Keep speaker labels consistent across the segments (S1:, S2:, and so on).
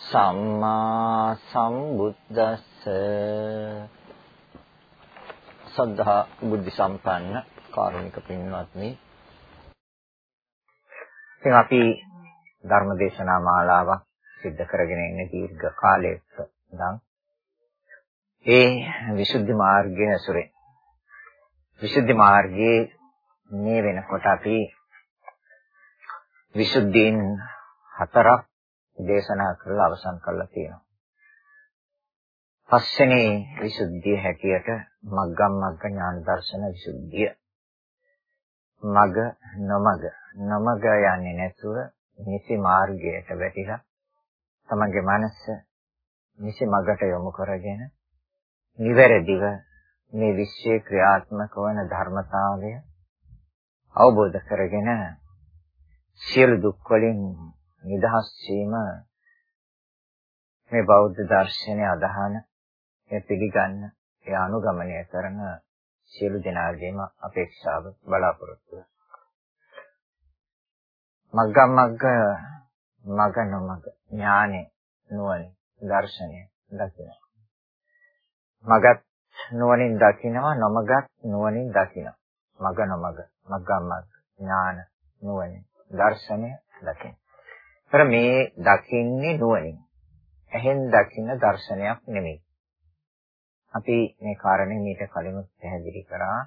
S1: සම්මා සම්බුද්දස්ස. සද්ධා බුද්ධ සම්පන්න කාරුණික පින්වත්නි. ඉතින් අපි ධර්ම දේශනා මාලාවක් සිද්ධ කරගෙන ඉන්නේ දීර්ඝ කාලයක ඉඳන්. ඒ විසුද්ධි මාර්ගය ඇසුරේ විසුද්ධි මාර්ගයේ මේ වෙනකොට අපි විසුද්ධීන් හතරක් දේශනා කරලා අවසන් කරලා තියෙනවා. පස්වෙනි විසුද්ධිය හැටියට මග්ගම් මග්ග ඥාන දර්ශන විසුද්ධිය. මග නොමග නොමග යන්නේ නැතුව නිසි මාර්ගයට වැටිලා තමගේ මනස නිසි මගට යොමු කරගෙන නිවැරදිව මේ විශ්වයේ ක්‍රියාත්මක වන ධර්මතාවය අවබෝධ කරගෙන සියලු දුක් වලින් නිදහස් වීම මේ බෞද්ධ දර්ශනය අදහන ඒ පිළිගන්න ඒ අනුගමනය කරන සියලු දෙනාගේම අපේක්ෂාව බලාපොරොත්තුව මග්ගම් මග්ග මග නොමග ඥානෙ නුවණ දර්ශනය දකිනවා. මගත් නුවණින් දකිනවා නොමගත් නුවණින් දකිනවා. මග නොමග මග්ගම් මග්ග ඥාන නුවණ දර්ශනය දකින. ඒතර මේ දකින්නේ නුවණින්. ඇහෙන් දකින දර්ශනයක් නෙමෙයි. අපි මේ කාරණේ මීට කලින් පැහැදිලි කරා.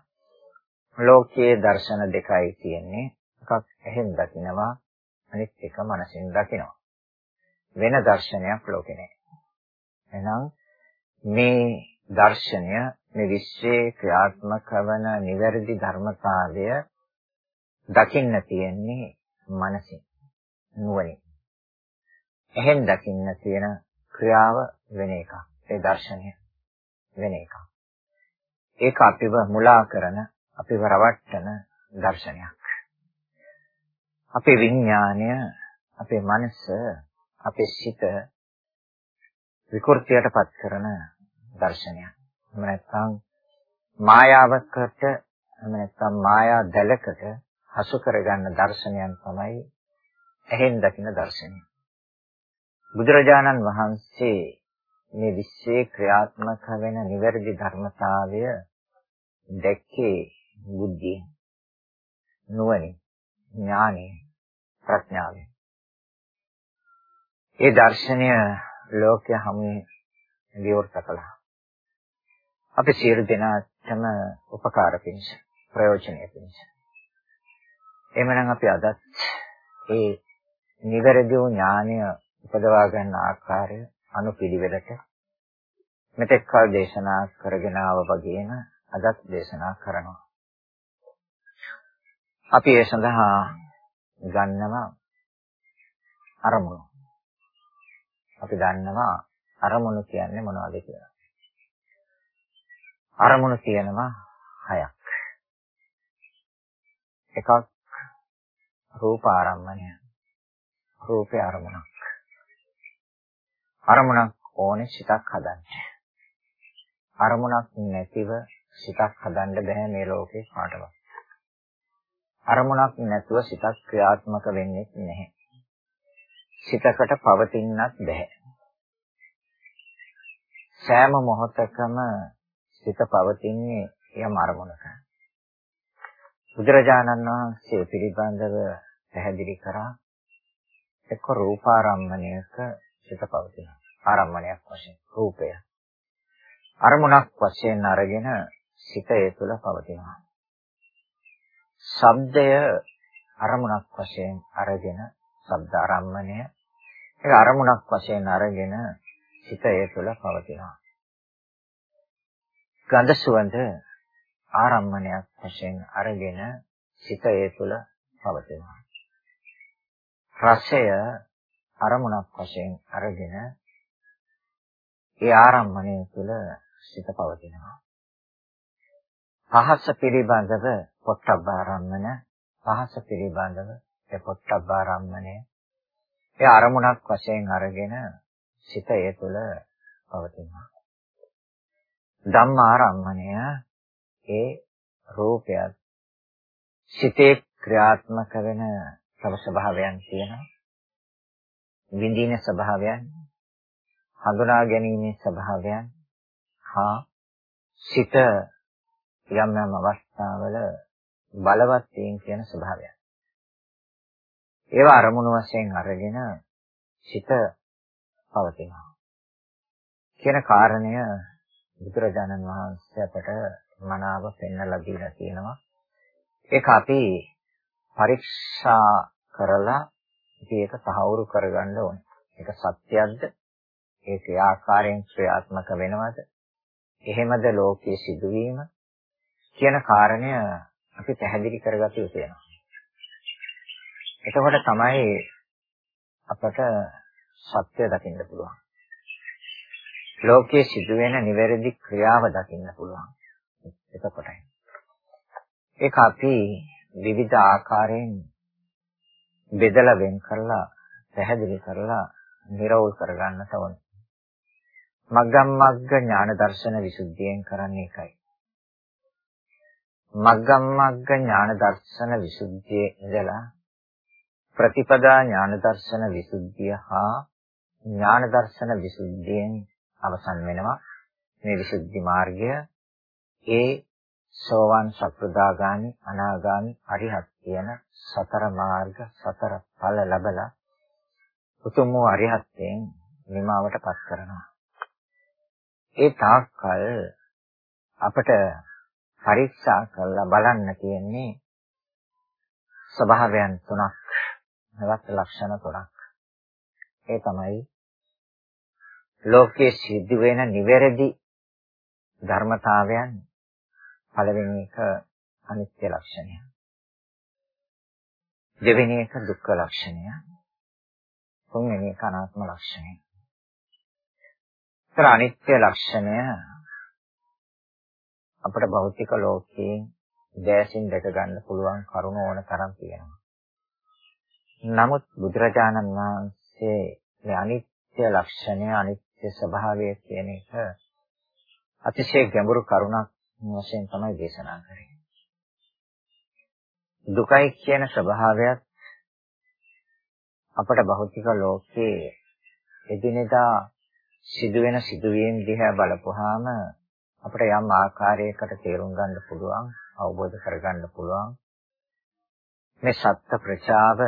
S1: ලෝකයේ දර්ශන දෙකයි තියෙන්නේ. එකක් ඇහෙන් දකිනවා අනිත් එක මනසින් දකිනවා. වෙන දර්ශනයක් ලෝකේ නැහැ. එහෙනම් මේ දර්ශනය මේ විශ්වයේ ක්‍රියාත්මක වන නිවැරදි ධර්මතාවය දකින්න තියෙන්නේ මනසින් නුවණින්. එහෙන් දකින්න තියෙන ක්‍රියාව වෙන එකක්. ඒ දර්ශනය වෙන එකක්. ඒක අපිව මුලා කරන, අපිව රවට්ටන දර්ශනයක්. අපේ විඥාණය, අපේ මනස, අපේ සිත විකෘතියටපත් කරන දර්ශනයක්. එහෙම නැත්නම් මායාවකට එහෙම නැත්නම් මායා දැලකට හසු කරගන්න දර්ශනයන් තමයි ඇහෙන් දකින දර්ශනය. බුදුරජාණන් වහන්සේ මේ විශ්වයේ ක්‍රියාත්මක වෙන නිවැරදි ධර්මතාවය දැක්කේ බුද්ධිය නුවණින් ඥානෙ ප්‍රඥාවෙන්. ඒ දර්ශනය ලෝකයේ හැම විවෘත කළා. අපි සියලු දෙනාටම උපකාර පිණිස ප්‍රයෝජනෙ පිණිස. එhmenan අපි අදත් ඒ නිවැරදි වූ ඥානය උපදවා ගන්න ආකාරය අනුපිළිවෙලට මෙතෙක් කල දේශනා කරගෙන ආව වගේම අදත් දේශනා කරනවා. අපි ඒ සඳහා ගන්නවා අරමුණු. අපි දන්නවා අරමුණු කියන්නේ මොනවද කියලා. අරමුණු තියෙනවා හයක්. එකක් රූප ආරම්මණය. රූපේ අරමුණක්. අරමුණක් ඕනේ සිතක් හදන්න. අරමුණක් නැතිව සිතක් හදන්න බෑ මේ ලෝකේ කාටවත්. අරමුණක් නැතුව සිතක් ක්‍රියාත්මක වෙන්නේ නැහැ. සිතකට පවතින්නත් බෑ. සෑම මොහොතකම සිත පවතින්නේ යම් අරමුණක. බුදුරජාණන් වහන්සේ පිළිබඳව පැහැදිලි කරා එක්ක රූපාරම්මණයක සිත පවතිනවා. ආරම්මණයක් වශයෙන් රූපය. අරමුණක් වශයෙන් අරගෙන සිත ඒ තුළ පවතිනවා. ශබ්දය අරමුණක් වශයෙන් අරගෙන ශබ්ද ආරම්මණය ඒක අරමුණක් වශයෙන් අරගෙන සිත ඒ තුළ පවතිනවා. ගඳ සුවඳ ආරම්මණයක් වශයෙන් අරගෙන සිත ඒ තුළ පවතිනවා. රසය අරමුණක් වශයෙන් අරගෙන ඒ ආරම්මණය තුළ සිත පවතිනවා. පහස පිළිබඳව පොට්ටබ්බ ආරම්මන පහස පිළිබඳව ඒ පොට්ටබ්බ ආරම්මණය ඒ අරමුණක් වශයෙන් අරගෙන සිත ඒ තුළ පවතිනවා. ධම්ම ආරම්මණය ඒ රූපයත් සිතේ ක්‍රියාත්මක වෙන තව ස්වභාවයන් තියෙනවා. විඳින ස්වභාවයන්, හඳුනා ගැනීමේ ස්වභාවයන් හා සිත යම් යම් අවස්ථාවල බලවත් වීම කියන ස්වභාවයන්. ඒවා අරමුණු වශයෙන් අරගෙන සිත පවතිනවා. කියන කාරණය බුදුරජාණන් වහන්සේ අපට මනාව පෙන්වලා දීලා තියෙනවා. ඒක අපි පරීක්ෂා කරලා ඉතින් ඒක තහවුරු කරගන්න ඕනේ. ඒක සත්‍යයක්ද? ඒක ආකාරයෙන් ක්‍රියාත්මක වෙනවද? එහෙමද ලෝකයේ සිදුවීම කියන කාරණය අපි පැහැදිලි කරගත යුතු වෙනවා. එතකොට තමයි අපට සත්‍ය දකින්න පුළුවන්. ලෝකයේ සිදුවෙන නිවැරදි ක්‍රියාව දකින්න පුළුවන්. එතකොටයි. ඒක අපි විවිධ ආකාරයෙන් බෙදලා වෙන් කරලා පැහැදිලි කරලා නිරවුල් කරගන්නට ඕනේ. මග්ගම් මග්ග ඥාන දර්ශන විසුද්ධියෙන් කරන්නේ ඒකයි. මග්ගම් මග්ග ඥාන දර්ශන විසුද්ධියේ ඉඳලා ප්‍රතිපදා ඥාන දර්ශන විසුද්ධිය හා ඥාන දර්ශන විසුද්ධියෙන් අවසන් වෙනවා මේ විසුද්ධි මාර්ගය ඒ සෝවාන් සක්‍රදාගාමි අනාගාමි අරිහත් කියන සතර මාර්ග සතර ඵල ලැබලා උතුම් වූ අරිහත්යෙන් නිමාවට පත් කරනවා. ඒ තාක්කල් අපට පරීක්ෂා කරලා බලන්න තියෙන්නේ ස්වභාවයන් තුනක් නැවත් ලක්ෂණ තුනක්. ඒ තමයි ලෝකයේ සිදුවෙන නිවැරදි ධර්මතාවයන් පළවෙනි එක අනිත්‍ය ලක්ෂණය. දෙවෙනි එක දුක්ඛ ලක්ෂණය. තුන්වෙනි එක අනාත්ම ලක්ෂණය. ඒතර අනිත්‍ය ලක්ෂණය අපේ භෞතික ලෝකයේ දැසින් දැක ගන්න පුළුවන් කරුණ ඕන තරම් තියෙනවා. නමුත් බුදුරජාණන් වහන්සේ මේ අනිත්‍ය ලක්ෂණය අනිත්‍ය ස්වභාවය කියන එක අතිශය ගැඹුරු කරුණක් වශයෙන් තමයි දේශනා කරන්නේ. දුකයි කියන ස්වභාවයත් අපට භෞතික ලෝකයේ එදිනෙදා සිදුවෙන සිදුවීම් දිහා බලපුවාම අපිට යම් ආකාරයකට තේරුම් ගන්න පුළුවන් අවබෝධ කරගන්න පුළුවන් මේ සත්‍ය ප්‍රචාව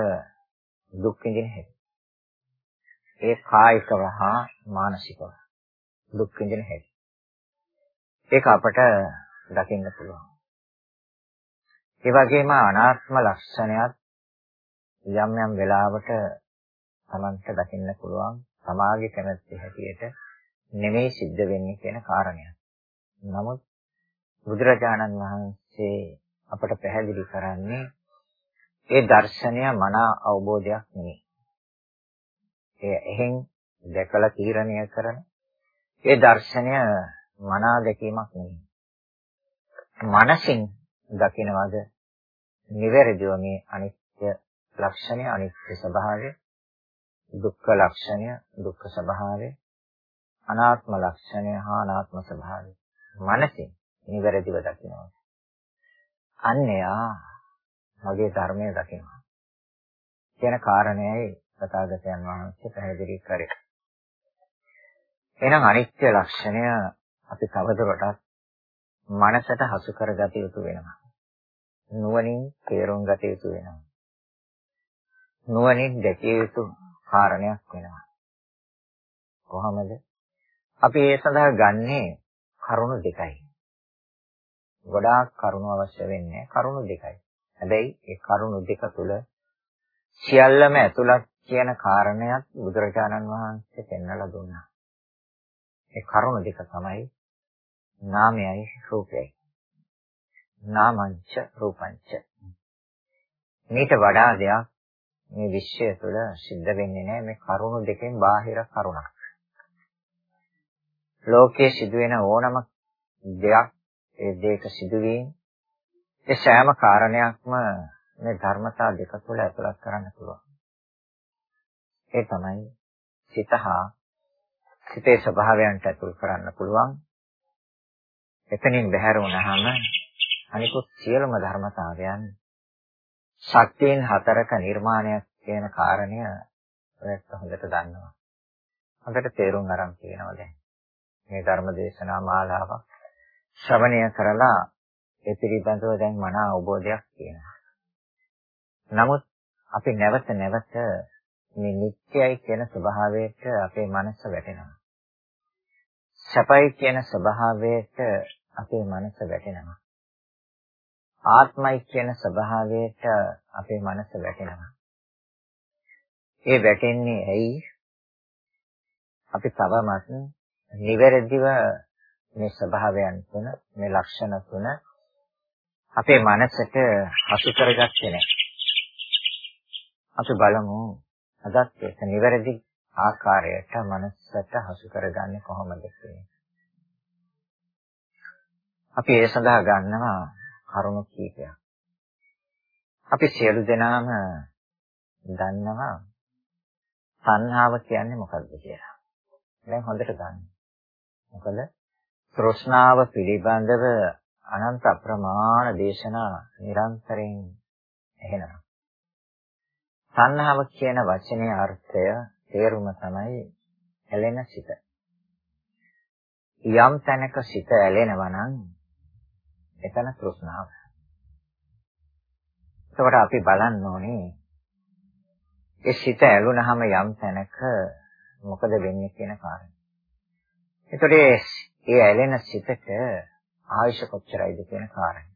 S1: දුක් විඳින හැටි. ඒ කායිකව හා මානසිකව දුක් විඳින හැටි. ඒක අපට දකින්න පුළුවන්. ඒ වගේම අනාත්ම ලක්ෂණයත් යම් යම් වෙලාවට Tamanta දකින්න පුළුවන් සමාගයේ කැමැත්ත හැටියට නෙමෙයි සිද්ධ වෙන්නේ කියන කාරණය. නමුත් බුදුරජාණන් වහන්සේ අපට පැහැදිලි කරන්නේ ඒ දර්ශනය මනා අවබෝධයක් නෙමෙයි. ඒ එහෙන් දැකලා තීරණය කරන ඒ දර්ශනය මනා දැකීමක් නෙමෙයි. මනසින් දකිනවද? නිවැරදිව මේ අනිත්‍ය ලක්ෂණය අනිත්‍ය ස්වභාවය දුක්ඛ ලක්ෂණය දුක්ඛ ස්වභාවය අනාත්ම ලක්ෂණය හා අනාත්ම ස්වභාවය. මනසින් නිවැරදිව දකිනවා අන්‍යයා මගේ ධර්මය දකිනවා. කියන කාරණයයි තථාගතයන් වහන්සේ පැහැදිලි කරේ. එහෙනම් අනිත්‍ය ලක්ෂණය අපි තවදුරටත් මනසට හසු කරගත යුතු වෙනවා. නුවණින් තේරුම් ගත යුතු වෙනවා. නුවණින් දැකිය යුතු කාරණයක් වෙනවා. කොහොමද? අපි ඒ සඳහා ගන්නේ කරුණු දෙකයි. ගොඩාක් කරුණු අවශ්‍ය වෙන්නේ කරුණු දෙකයි. හැබැයි ඒ කරුණු දෙක තුල සියල්ලම ඇතුළත් කියන කාරණයක් බුදුරජාණන් වහන්සේ පෙන්වලා දුන්නා. ඒ කරුණු දෙක තමයි නාමයයි රූපයයි. නාමංච රූපංච. මේට වඩා දෙයක් මේ විශ්වය තුළ සිද්ධ වෙන්නේ නැහැ මේ කරුණු දෙකෙන් බාහිර කරුණක්. ලෝකයේ සිදුවෙන ඕනම දෙයක් ඒ දෙයක සිදුවීම ඒ සෑම කාරණයක්ම මේ ධර්මතා දෙක තුළ ඇතුළත් කරන්න පුළුවන්. ඒ තමයි සිත හා සිතේ ස්වභාවයන්ට ඇතුල් කරන්න පුළුවන්. එතනින් බැහැර වුණාම අනිකුත් සියලුම ධර්මතාවයන් ශක්තියන් හතරක නිර්මාණයක් කියන කාරණය ඔයත් හොඳට දන්නවා. හොඳට තේරුම් අරන් තියෙනවා දැන්. මේ ධර්ම දේශනා මාලාවක් ශ්‍රවණය කරලා ඒ පිළිබඳව දැන් මන අවබෝධයක් තියෙනවා. නමුත් අපි නැවත නැවත මේ නිත්‍යයි කියන ස්වභාවයට අපේ මනස වැටෙනවා. සැපයි කියන ස්වභාවයට අපේ මනස වැටෙනවා. ආත්මයි කියන ස්වභාවයට අපේ මනස වැටෙනවා. ඒ වැටෙන්නේ ඇයි? අපි තවමත් නිවැරදිව මේ ස්වභාවයන් තුන මේ ලක්ෂණ තුන අපේ මනසට හසු කරගත්තේ නැහැ. අපි බලමු අදත් ඒක නිවැරදි ආකාරයට මනසට හසු කරගන්නේ කොහොමද අපි ඒ සඳහා ගන්නවා කරුණු කීපයක්. අපි සියලු දෙනාම දන්නවා සංහාව කියන්නේ මොකක්ද කියලා. දැන් හොඳට ගන්න. මොකද තෘෂ්ණාව පිළිබඳව අනන්ත අප්‍රමාණ දේශනා නිරන්තරයෙන් ඇහෙනවා. සංහාව කියන වචනේ අර්ථය තේරුම තමයි ඇලෙන සිත. යම් තැනක සිත ඇලෙනවා නම් එතන තෘෂ්ණාව. එතකොට අපි බලන්න ඕනේ ඒ සිත ඇලුනහම යම් තැනක මොකද වෙන්නේ කියන කාරණය. එතකොට ඒ ඇලෙන සිතට ආයුෂ කොච්චරයිද කියන කාරණය.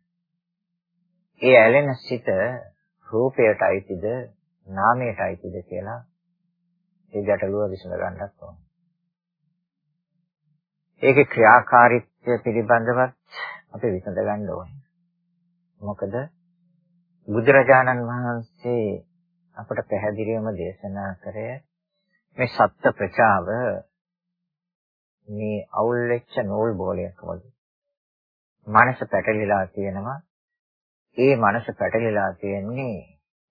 S1: ඒ ඇලෙන සිත රූපයට අයිතිද නාමයට අයිතිද කියලා ඒ ගැටලුව විසඳ ගන්නත් ඕනේ. ඒකේ ක්‍රියාකාරීත්වය පිළිබඳවත් අපි විසඳ ගන්න ඕනේ. මොකද බුදුරජාණන් වහන්සේ අපට පැහැදිලිවම දේශනා කරේ මේ සත්‍ය ප්‍රචාව මේ අවුල් වෙච්ච නූල් බෝලයක් වගේ. මනස පැටලිලා තියෙනවා. ඒ මනස පැටලිලා තියෙන්නේ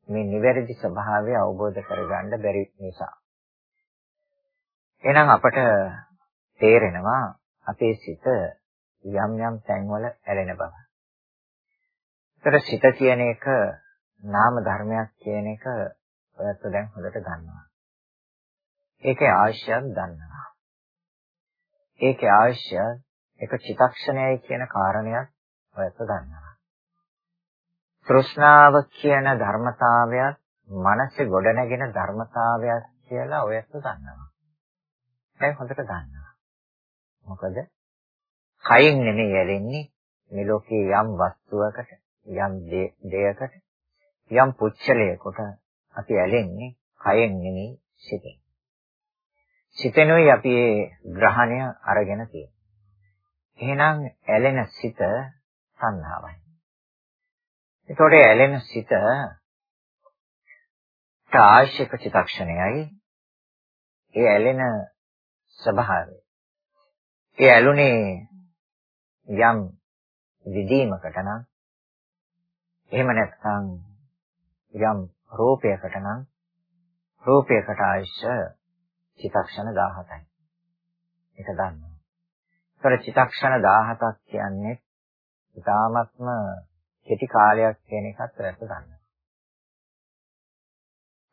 S1: මේ නිවැරදි ස්වභාවය අවබෝධ කරගන්න බැරි නිසා. එහෙනම් අපට තේරෙනවා අපේ සිත යම් යම් තැන්වල ඇලෙන බව. ඒතර සිත කියන එක නාම ධර්මයක් කියන එක ඔයත් දැන් හොඳට දන්නවා. ඒකේ ආශ්‍රයයක් දන්නවා. ඒකේ ආශ්‍රය එක චිතක්ෂණයයි කියන කාරණයක් ඔයත් දන්නවා. තෘෂ්ණාව කියන ධර්මතාවයත් මනසේ ගොඩනැගෙන ධර්මතාවයක් කියලා ඔයත් දන්නවා. දැන් හොඳට දන්නවා. මොකද කයින් නෙමෙයි ඇලෙන්නේ මේ ලෝකේ යම් වස්තුවකට යම් දෙයකට යම් පුච්චලයකට අපි ඇලෙන්නේ කයෙන් නෙමෙයි සිතෙන්. සිතෙනුයි අපි මේ ග්‍රහණය අරගෙන තියෙන්නේ. එහෙනම් ඇලෙන සිත සංහාවයි. ඒතකොට ඇලෙන සිත ආශික චිතක්ෂණයයි ඒ ඇලෙන ස්වභාවය. ඒ ඇලුනේ යම් විදීමකට නම් එහෙම නැත්නම් යම් රූපයකට නම් රූපයකට ආයශ චිතක්ෂණ 17යි. ඒක දන්නවා. ඒතර චිතක්ෂණ 17ක් කියන්නේ ඉතාමත්ම කෙටි කාලයක් කියන එකත් රැක ගන්නවා.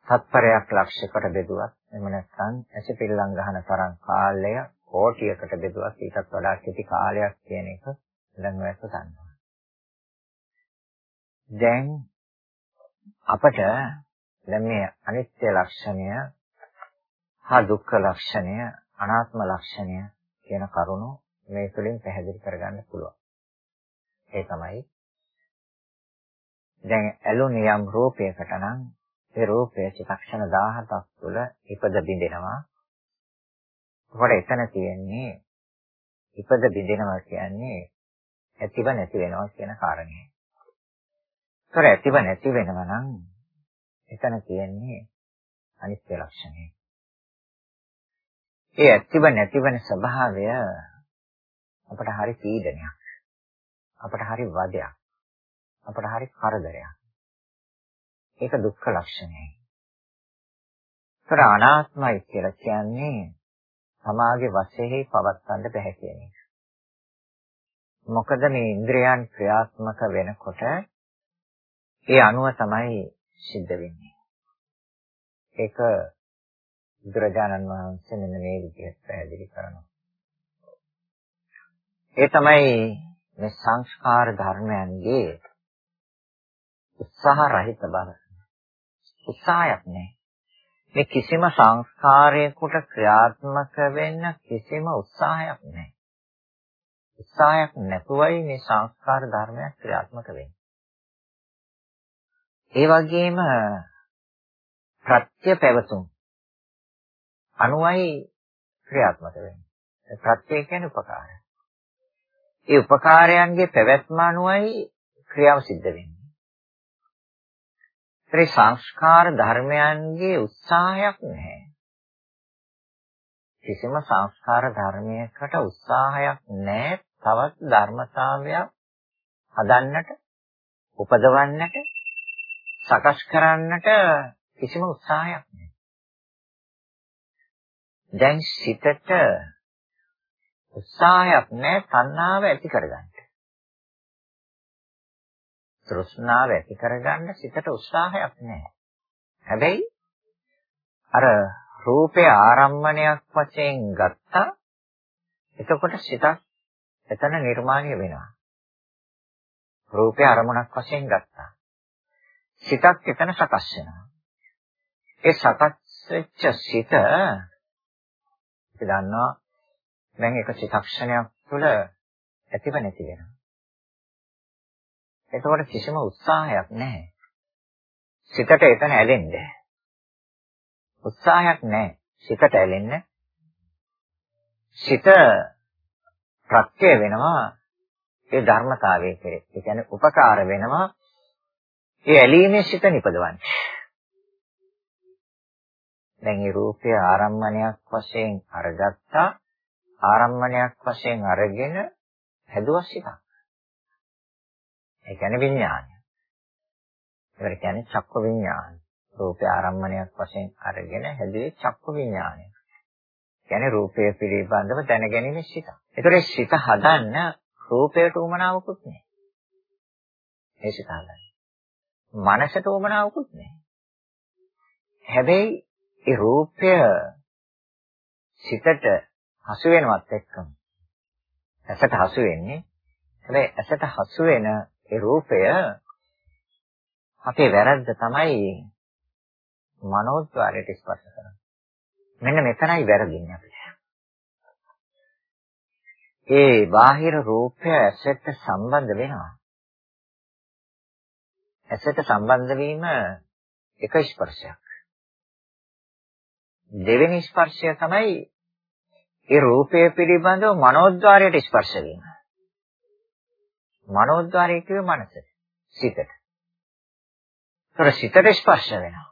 S1: සත්පරයක් ලක්ෂයකට බෙදුවත් එහෙම නැත්නම් ඇසිපිල්ලම් ගන්න තරම් කාලය කෝටියකට බෙදුවත් ඊටත් වඩා කෙටි කාලයක් කියන එක දැන් ඔයත් දන්නවා. දැන් අපට දැන් මේ අනිත්‍ය ලක්ෂණය හා දුක්ඛ ලක්ෂණය අනාත්ම ලක්ෂණය කියන කරුණු මේ තුලින් පැහැදිලි කරගන්න පුළුවන්. ඒ තමයි දැන් ඇලුනියම් රූපයකට නම් ඒ රූපය චිත්තක්ෂණ 17ක් තුළ ඉපද බිඳෙනවා. ඒකට එතන තියෙන්නේ ඉපද බිඳෙනවා කියන්නේ ඇතිව නැති වෙනවා කියන කාරණය. ඒතර ඇතිව නැති වෙනවා නම් එතන තියෙන්නේ අනිත්‍ය ලක්ෂණය. ඒ ඇතිව නැතිවන ස්වභාවය අපට හරි පීඩනයක්. අපට හරි වදයක්. අපට හරි කරදරයක්. ඒක දුක්ඛ ලක්ෂණයයි. ඒතර අනාත්මයි කියලා කියන්නේ සමාගේ වශයෙන් පවත්වන්න බැහැ කියන එක. මොකද මේ ඉන්ද්‍රයන් ක්‍රියාත්මක වෙනකොට ඒ අනුව තමයි සිද්ධ වෙන්නේ. ඒක බුදුරජාණන් වහන්සේ මෙන්න මේ විදිහට පැහැදිලි කරනවා. ඒ තමයි මේ සංස්කාර ධර්මයන්ගේ උත්සාහ රහිත බව. උත්සාහයක් නැහැ. මේ කිසිම සංස්කාරයකට ක්‍රියාත්මක වෙන්න කිසිම උත්සාහයක් නැහැ. උත්සාහයක් නැතුවයි මේ සංස්කාර ධර්මයක් ක්‍රියාත්මක වෙන්නේ. ඒ වගේම ප්‍රත්‍ය පැවතුම් අනුවයි ක්‍රියාත්මක වෙන්නේ. ප්‍රත්‍ය කියන්නේ උපකාරය. ඒ උපකාරයන්ගේ පැවැත්ම අනුවයි ක්‍රියාව සිද්ධ වෙන්නේ. ඒ සංස්කාර ධර්මයන්ගේ උත්සාහයක් නැහැ. කිසිම සංස්කාර ධර්මයකට උත්සාහයක් නැහැ තවත් ධර්මතාවයක් හදන්නට උපදවන්නට සකස් කරන්නට කිසිම උත්සාහයක් නැහැ. දැන් සිතට උත්සාහයක් නැහැ තණ්හාව ඇති කරගන්න. තෘෂ්ණාව ඇති කරගන්න සිතට උත්සාහයක් නැහැ. හැබැයි අර රූපේ ආරම්මණයක් වශයෙන් ගත්තා එතකොට සිතක් එතන නිර්මාණය වෙනවා. රූපේ අරමුණක් වශයෙන් ගත්තා. සිතක් එතන සකස් වෙනවා. ඒ සකස් වෙච්ච සිත අපි දන්නවා දැන් එක චිත්තක්ෂණයක් තුළ ඇතිව නැති වෙනවා. එතකොට කිසිම උත්සාහයක් නැහැ. සිතට එතන ඇලෙන්න. උත්සාහයක් නැහැ. සිතට ඇලෙන්න. සිත ප්‍රත්‍ය වෙනවා ඒ ධර්මතාවයේ කෙරේ. ඒ කියන්නේ උපකාර වෙනවා ඒ ඇලීමේ සිත නිපදවන්නේ. දැන් මේ රූපය ආරම්මණයක් වශයෙන් අරගත්තා ආරම්මණයක් වශයෙන් අරගෙන හැදුවා සිතක්. ඒ කියන්නේ විඥානය. ඒකට කියන්නේ චක්ක විඥානය. රූපේ ආරම්මණයක් වශයෙන් අරගෙන හැදුවේ චක්ක විඥානය. කියන්නේ රූපය පිළිබඳව දැනගැනීමේ සිත. ඒතරේ සිත හදන්න රූපයට උමනාවකුත් නැහැ. ඒ සිත හදන්න. මනසට උමනාවකුත් නැහැ. හැබැයි ඒ රූපය සිතට හසු වෙනවත් එක්කම ඇසට හසු වෙන්නේ හැබැයි ඇසට හසු වෙන ඒ රූපය අපේ වැරද්ද තමයි මනෝද්වාරයට ස්පර්ශ කරන්නේ. මෙන්න මෙතනයි වැරදින්නේ අපිට. ඒ බාහිර රූපය ඇසට සම්බන්ධ වෙනවා. ඇසට සම්බන්ධ වීම එක ස්පර්ශයක්. දෙවෙනි ස්පර්ශය තමයි ඒ රූපය පිළිබඳව මනෝද්වාරයට ස්පර්ශ වීම. මනෝද්වාරය කියුවේ මනසට, සිතට. ඒතර සිතට ස්පර්ශ වෙනවා.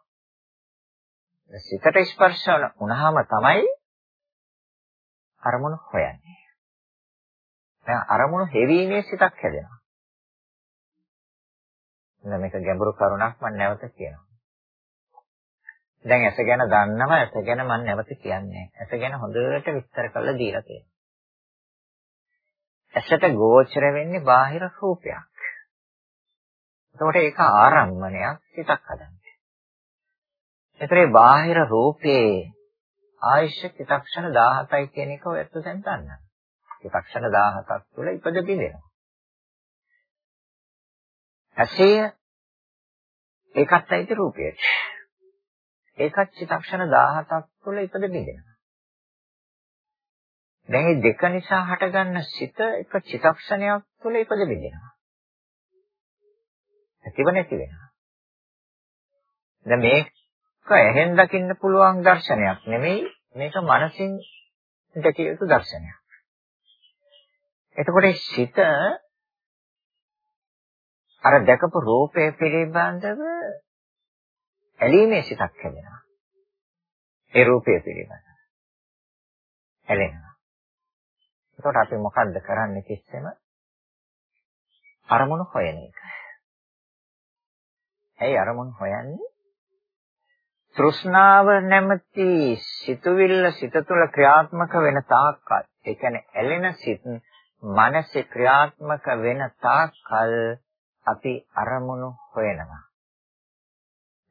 S1: සිතට ස්පර්ශ වුණාම තමයි අරමුණු හොයන්නේ. දැන් අරමුණු හෙවීමේ සිතක් හැදෙනවා. දැන් මේක ගැඹුරු කරුණක් මම නැවත කියනවා. දැන් ඇස ගැන දන්නව ඇස ගැන මම නැවත කියන්නේ ඇස ගැන හොඳට විස්තර කරලා දීලා තියෙනවා. ඇසට ගෝචර වෙන්නේ බාහිර රූපයක්. එතකොට ඒක ආරම්මණයක් සිතක් හදන්නේ. ඒතරේ බාහිර රූපේ ආයශ චිතක්ෂණ 17යි කියන එක ඔයත් දැන් දන්නවා. චිතක්ෂණ 17ක් තුළ ඉපද බිඳෙනවා. ඇසේ ඒකත් ඇයිද රූපයට. ඒකත් චිත්තක්ෂණ 17ක් තුළ ඉපද බිඳෙනවා. දැන් මේ දෙක නිසා හටගන්න සිත එක චිතක්ෂණයක් තුළ ඉපද බෙදෙනවා. ඇතිව නැති වෙනවා. දැන් මේක ඇහෙන් දකින්න පුළුවන් දර්ශනයක් නෙමෙයි මේක මනසින් දැකිය යුතු දර්ශනයක්. එතකොට සිත අර දැකපු රූපය පිළිබඳව ඇලීමේ සිතක් හැදෙනවා. ඒ රූපය පිළිබඳව. ඇලෙනවා. එතකොට අපි මොකද්ද කරන්නේ කිස්සෙම? අරමුණු හොයන එක. ඇයි අරමුණු හොයන්නේ? තෘෂ්ණාව නැමැති සිතුවිල්ල සිත තුළ ක්‍රියාත්මක වෙන තාක්කල් ඒ කියන්නේ ඇලෙන සිත් මනසේ ක්‍රියාත්මක වෙන තාක්කල් අපි අරමුණු හොයනවා.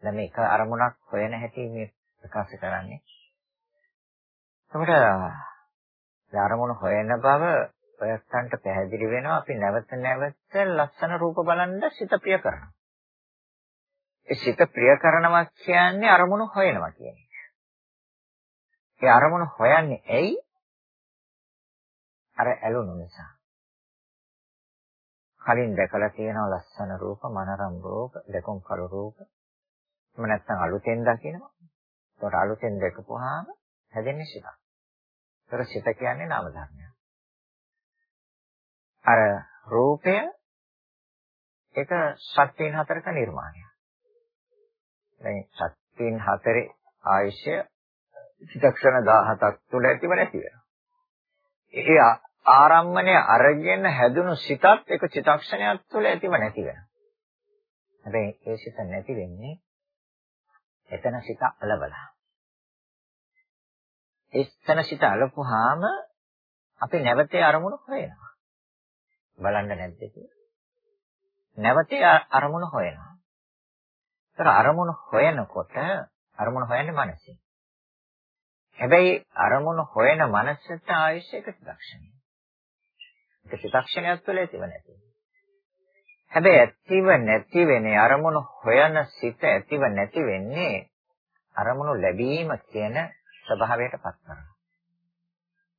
S1: දැන් මේක අරමුණක් හොයන හැටි මේ ප්‍රකාශ කරන්නේ. එතකොට අරමුණු හොයන බව ඔයයන්ට පැහැදිලි වෙනවා අපි නැවත නැවත ලස්සන රූප බලන්න සිත ප්‍රිය කරනවා. ඒ සිත ප්‍රිය කරනවා කියන්නේ අරමුණු හොයනවා කියන එක. ඒ අරමුණු හොයන්නේ ඇයි? අර ඇලුණු නිසා. කලින් දැකලා තියෙන ලස්සන රූප, මනරම් රූප, දෙකොන් කළු රූප. එහෙම නැත්නම් අලුතෙන් දකිනවා. ඒකට අලුතෙන් දැකපුවාම හැදෙන්නේ සිතක්. ඒතර සිත කියන්නේ නාම ධර්මයක්. අර රූපය ඒක ශක්තියන් හතරක නිර්මාණයක්. දැන් ශක්තියන් හතරේ ආයශය චිත්තක්ෂණ 17ක් තුළ ඇතිව නැති වෙනවා. ඒ ආරම්මණය අරගෙන හැදුණු සිතත් එක චිත්තක්ෂණයක් තුළ ඇතිව නැති වෙනවා. හැබැයි ඒ සිත නැති වෙන්නේ එතන සිත අලබලා. එතන සිත අලපුවාම අපි නැවතේ අරමුණු හොයනවා. බලන්න නැද්ද කියලා? නැවතේ අරමුණු හොයනවා. ඒතර අරමුණු හොයනකොට අරමුණු හොයන්නේ මනසින්. හැබැයි අරමුණු හොයන මනසට ආයශයක චිත්තක්ෂණය. ඒක චිත්තක්ෂණයක් තුළ ඇතිව නැති. හැබැයි ඇතිව නැති වෙන්නේ අරමුණු හොයන සිත ඇතිව නැති වෙන්නේ අරමුණු ලැබීම කියන ස්වභාවයට පත් කරනවා.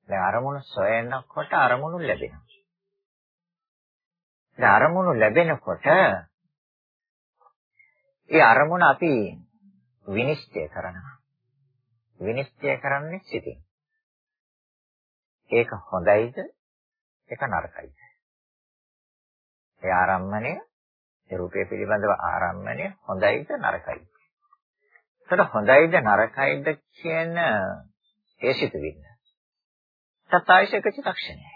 S1: දැන් අරමුණු සොයනකොට අරමුණු ලැබෙනවා. දැන් අරමුණු ලැබෙනකොට ඒ අරමුණ අපි විනිශ්චය කරනවා. විනිශ්චය කරන්නේ සිතින්. ඒක හොඳයිද? ඒක නරකයිද? ඒ ආරම්මණය, ඒ රූපය පිළිබඳව ආරම්මණය හොඳයිද නරකයිද? ඒකට හොඳයිද නරකයිද කියන ඒ සිතුවිල්ල. සත්‍යයිශක චිත්තක්ෂණය.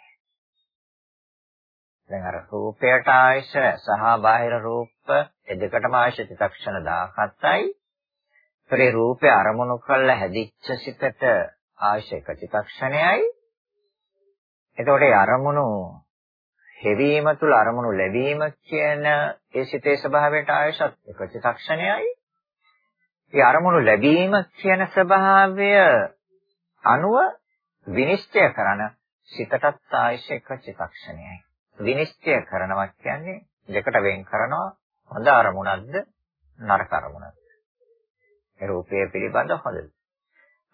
S1: දැන් අර රූපයට ආයශ සහ බාහිර රූප දෙකටම ආයශ චිත්තක්ෂණ 17යි. ඒතරේ රූපේ අරමුණු කරලා හැදිච්ච සිතට ආයශ එක චිත්තක්ෂණයයි. එතකොට ඒ අරමුණු හෙවීම තුල අරමුණු ලැබීම කියන ඒ සිතේ ස්වභාවයට ආයශත් එක චිත්තක්ෂණයයි. ඒ අරමුණු ලැබීම කියන ස්වභාවය අනුව විනිශ්චය කරන සිතටත් ආයශ එක චිත්තක්ෂණයයි. විනිශ්චය කරනවා කියන්නේ දෙකට වෙන් කරනවා හොඳ අරමුණක්ද නරක අරමුණක්ද. ඒ රූපය පිළිබඳ හොඳද.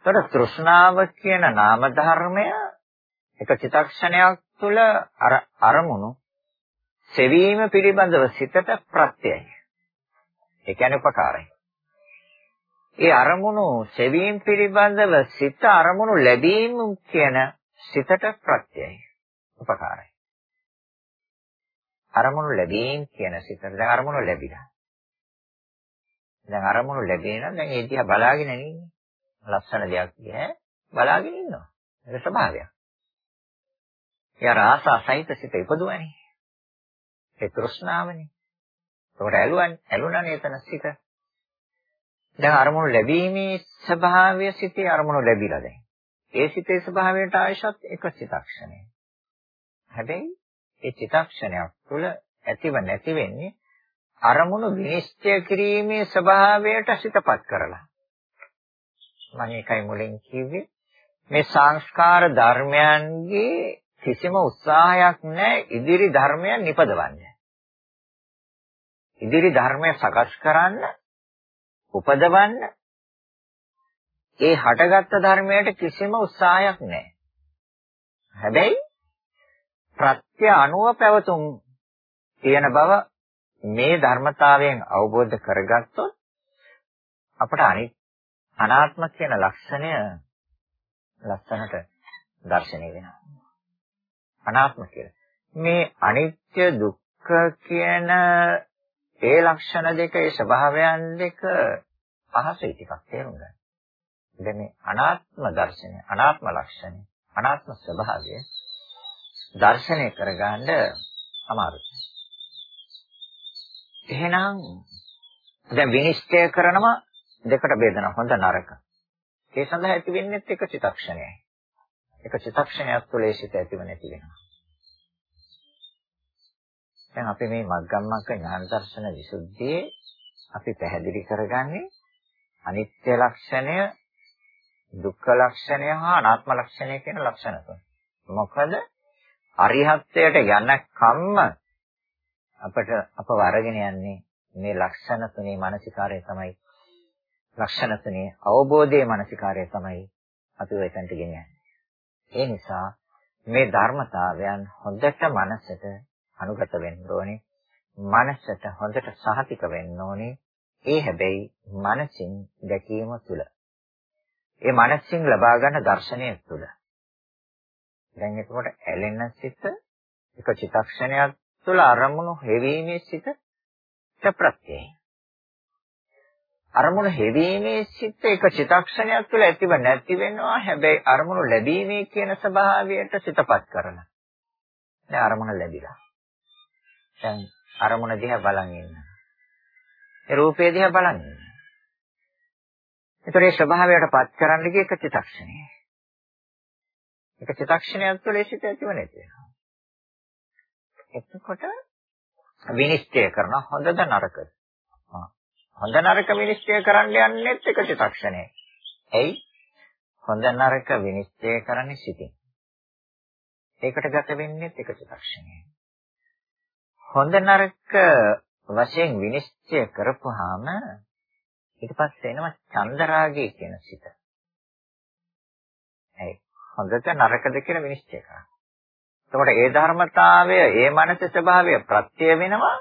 S1: ඒතර තෘෂ්ණාව කියන නාම ධර්මය එක චිත්තක්ෂණයක් තුළ අර අරමුණු සෙවීම පිළිබඳව සිතට ප්‍රත්‍යයයි. ඒ කියන්නේ උපකාරයි. ඒ අරමුණු සෙවීම පිළිබඳව සිත අරමුණු ලැබීම කියන සිතට ප්‍රත්‍යයයි. උපකාරයි. අරමුණු ලැබීම කියන සිතට දැන් අරමුණු ලැබිලා. දැන් අරමුණු ලැබේ නම් දැන් ඒ දිහා බලාගෙන ඉන්නේ. ලස්සන දෙයක් දිහා බලාගෙන ඉන්නවා. ඒක ස්වභාවයක්. එයා රාසා සහිත සිත ඉපදුවනේ. ඒ තෘෂ්ණාවනේ. ඒකට ඇලුවන් ඇලුණානේ එතන සිත. දැන් අරමුණු ලැබීමේ ස්වභාවය සිතේ අරමුණු ලැබිලා දැන්. ඒ සිතේ ස්වභාවයට ආයශත් එක චිතක්ෂණය. හැබැයි ඒ චිතක්ෂණයක් තුළ ඇතිව නැති වෙන්නේ අරමුණු විනිශ්චය කිරීමේ ස්වභාවයට සිතපත් කරලා. මම ඒකයි මුලින් කිව්වේ මේ සංස්කාර ධර්මයන්ගේ කිසිම උත්සාහයක් නැහැ ඉදිරි ධර්මයන් නිපදවන්න. ඉදිරි ධර්මය සකස් කරන්න, උපදවන්න ඒ හටගත්තු ධර්මයට කිසිම උත්සාහයක් නැහැ. හැබැයි ප්‍රත්‍ය අනුව පැවතුම් තියෙන බව මේ ධර්මතාවයෙන් අවබෝධ කරගත්තොත් අපට අනිත් අනාත්ම කියන ලක්ෂණය ලස්සනට දැర్శණය වෙනවා. අනාත්ම කියලා. මේ අනිත්‍ය දුක්ඛ කියන ඒ ලක්ෂණ දෙක ඒ ස්වභාවයන් දෙක පහසුයි ටිකක් තේරුම් ගන්න. දැන් මේ අනාත්ම දර්ශනය, අනාත්ම ලක්ෂණය, අනාත්ම ස්වභාවය දර්ශනය කරගන්න අමාරුයි. එහෙනම් දැන් විනිශ්චය කරනවා දෙකට බෙදනවා හොඳ නරක. ඒ සඳහා ඇති වෙන්නේ එක චිත්තක්ෂණයයි. එක චිත්තක්ෂණයක් තුළ ඒ සිත ඇතිව නැති වෙනවා. දැන් අපි මේ මග්ගමග්ග ඥාන දර්ශන විසුද්ධියේ අපි පැහැදිලි කරගන්නේ අනිත්‍ය ලක්ෂණය, දුක්ඛ ලක්ෂණය හා අනාත්ම ලක්ෂණය කියන ලක්ෂණ තුන. මොකද අරිහත්ත්වයට යන කම්ම අපට අපව අරගෙන යන්නේ මේ ලක්ෂණ තුනේ මානසිකාරය තමයි ලක්ෂණ තුනේ අවබෝධයේ මානසිකාරය තමයි අපි ඔයතන්ට ගෙනියන්නේ. ඒ නිසා මේ ධර්මතාවයන් හොඳට මනසට අනුගත වෙන්න ඕනේ. මනසට හොඳට සහතික වෙන්න ඕනේ. ඒ හැබැයි මනසින් දැකීම තුළ. ඒ මනසින් ලබා ගන්න දර්ශනය තුළ. දැන් එතකොට ඇලෙන සිත එක චිත්තක්ෂණයක් තුළ අරමුණු හෙවීමේ සිත ප්‍රත්‍යයයි. අරමුණු හෙවීමේ සිත් එක චිතක්ෂණයක් තුළ ඇතිව නැති වෙනවා හැබැයි අරමුණු ලැබීමේ කියන ස්වභාවයට සිතපත් කරන. දැන් අරමුණ ලැබිලා. දැන් අරමුණ දිහා බලන් ඉන්න. ඒ රූපය දිහා බලන් ඉන්න. ඒතර ඒ ස්වභාවයට පත් කරන්න ගිය එක චිතක්ෂණය. එක චිතක්ෂණයක් තුළ ඒ සිත ඇතිව නැති වෙනවා. එතකොට විනිශ්චය කරන හොඳද නරකද? හොඳ නරක විනිශ්චය කරන්න යන්නේ එක චිත්තක්ෂණයයි. එයි හොඳ නරක විනිශ්චය කරන්නේ සිතින්. ඒකට ගත වෙන්නේ එක චිත්තක්ෂණයයි. හොඳ නරක වශයෙන් විනිශ්චය කරපුවාම ඊට පස්සේ එනවා චන්දරාගය කියන සිත. එයි හොඳද නරකද කියලා විනිශ්චය කරනවා. එතකොට ඒ ධර්මතාවය, ඒ මනස ස්වභාවය ප්‍රත්‍ය වෙනවා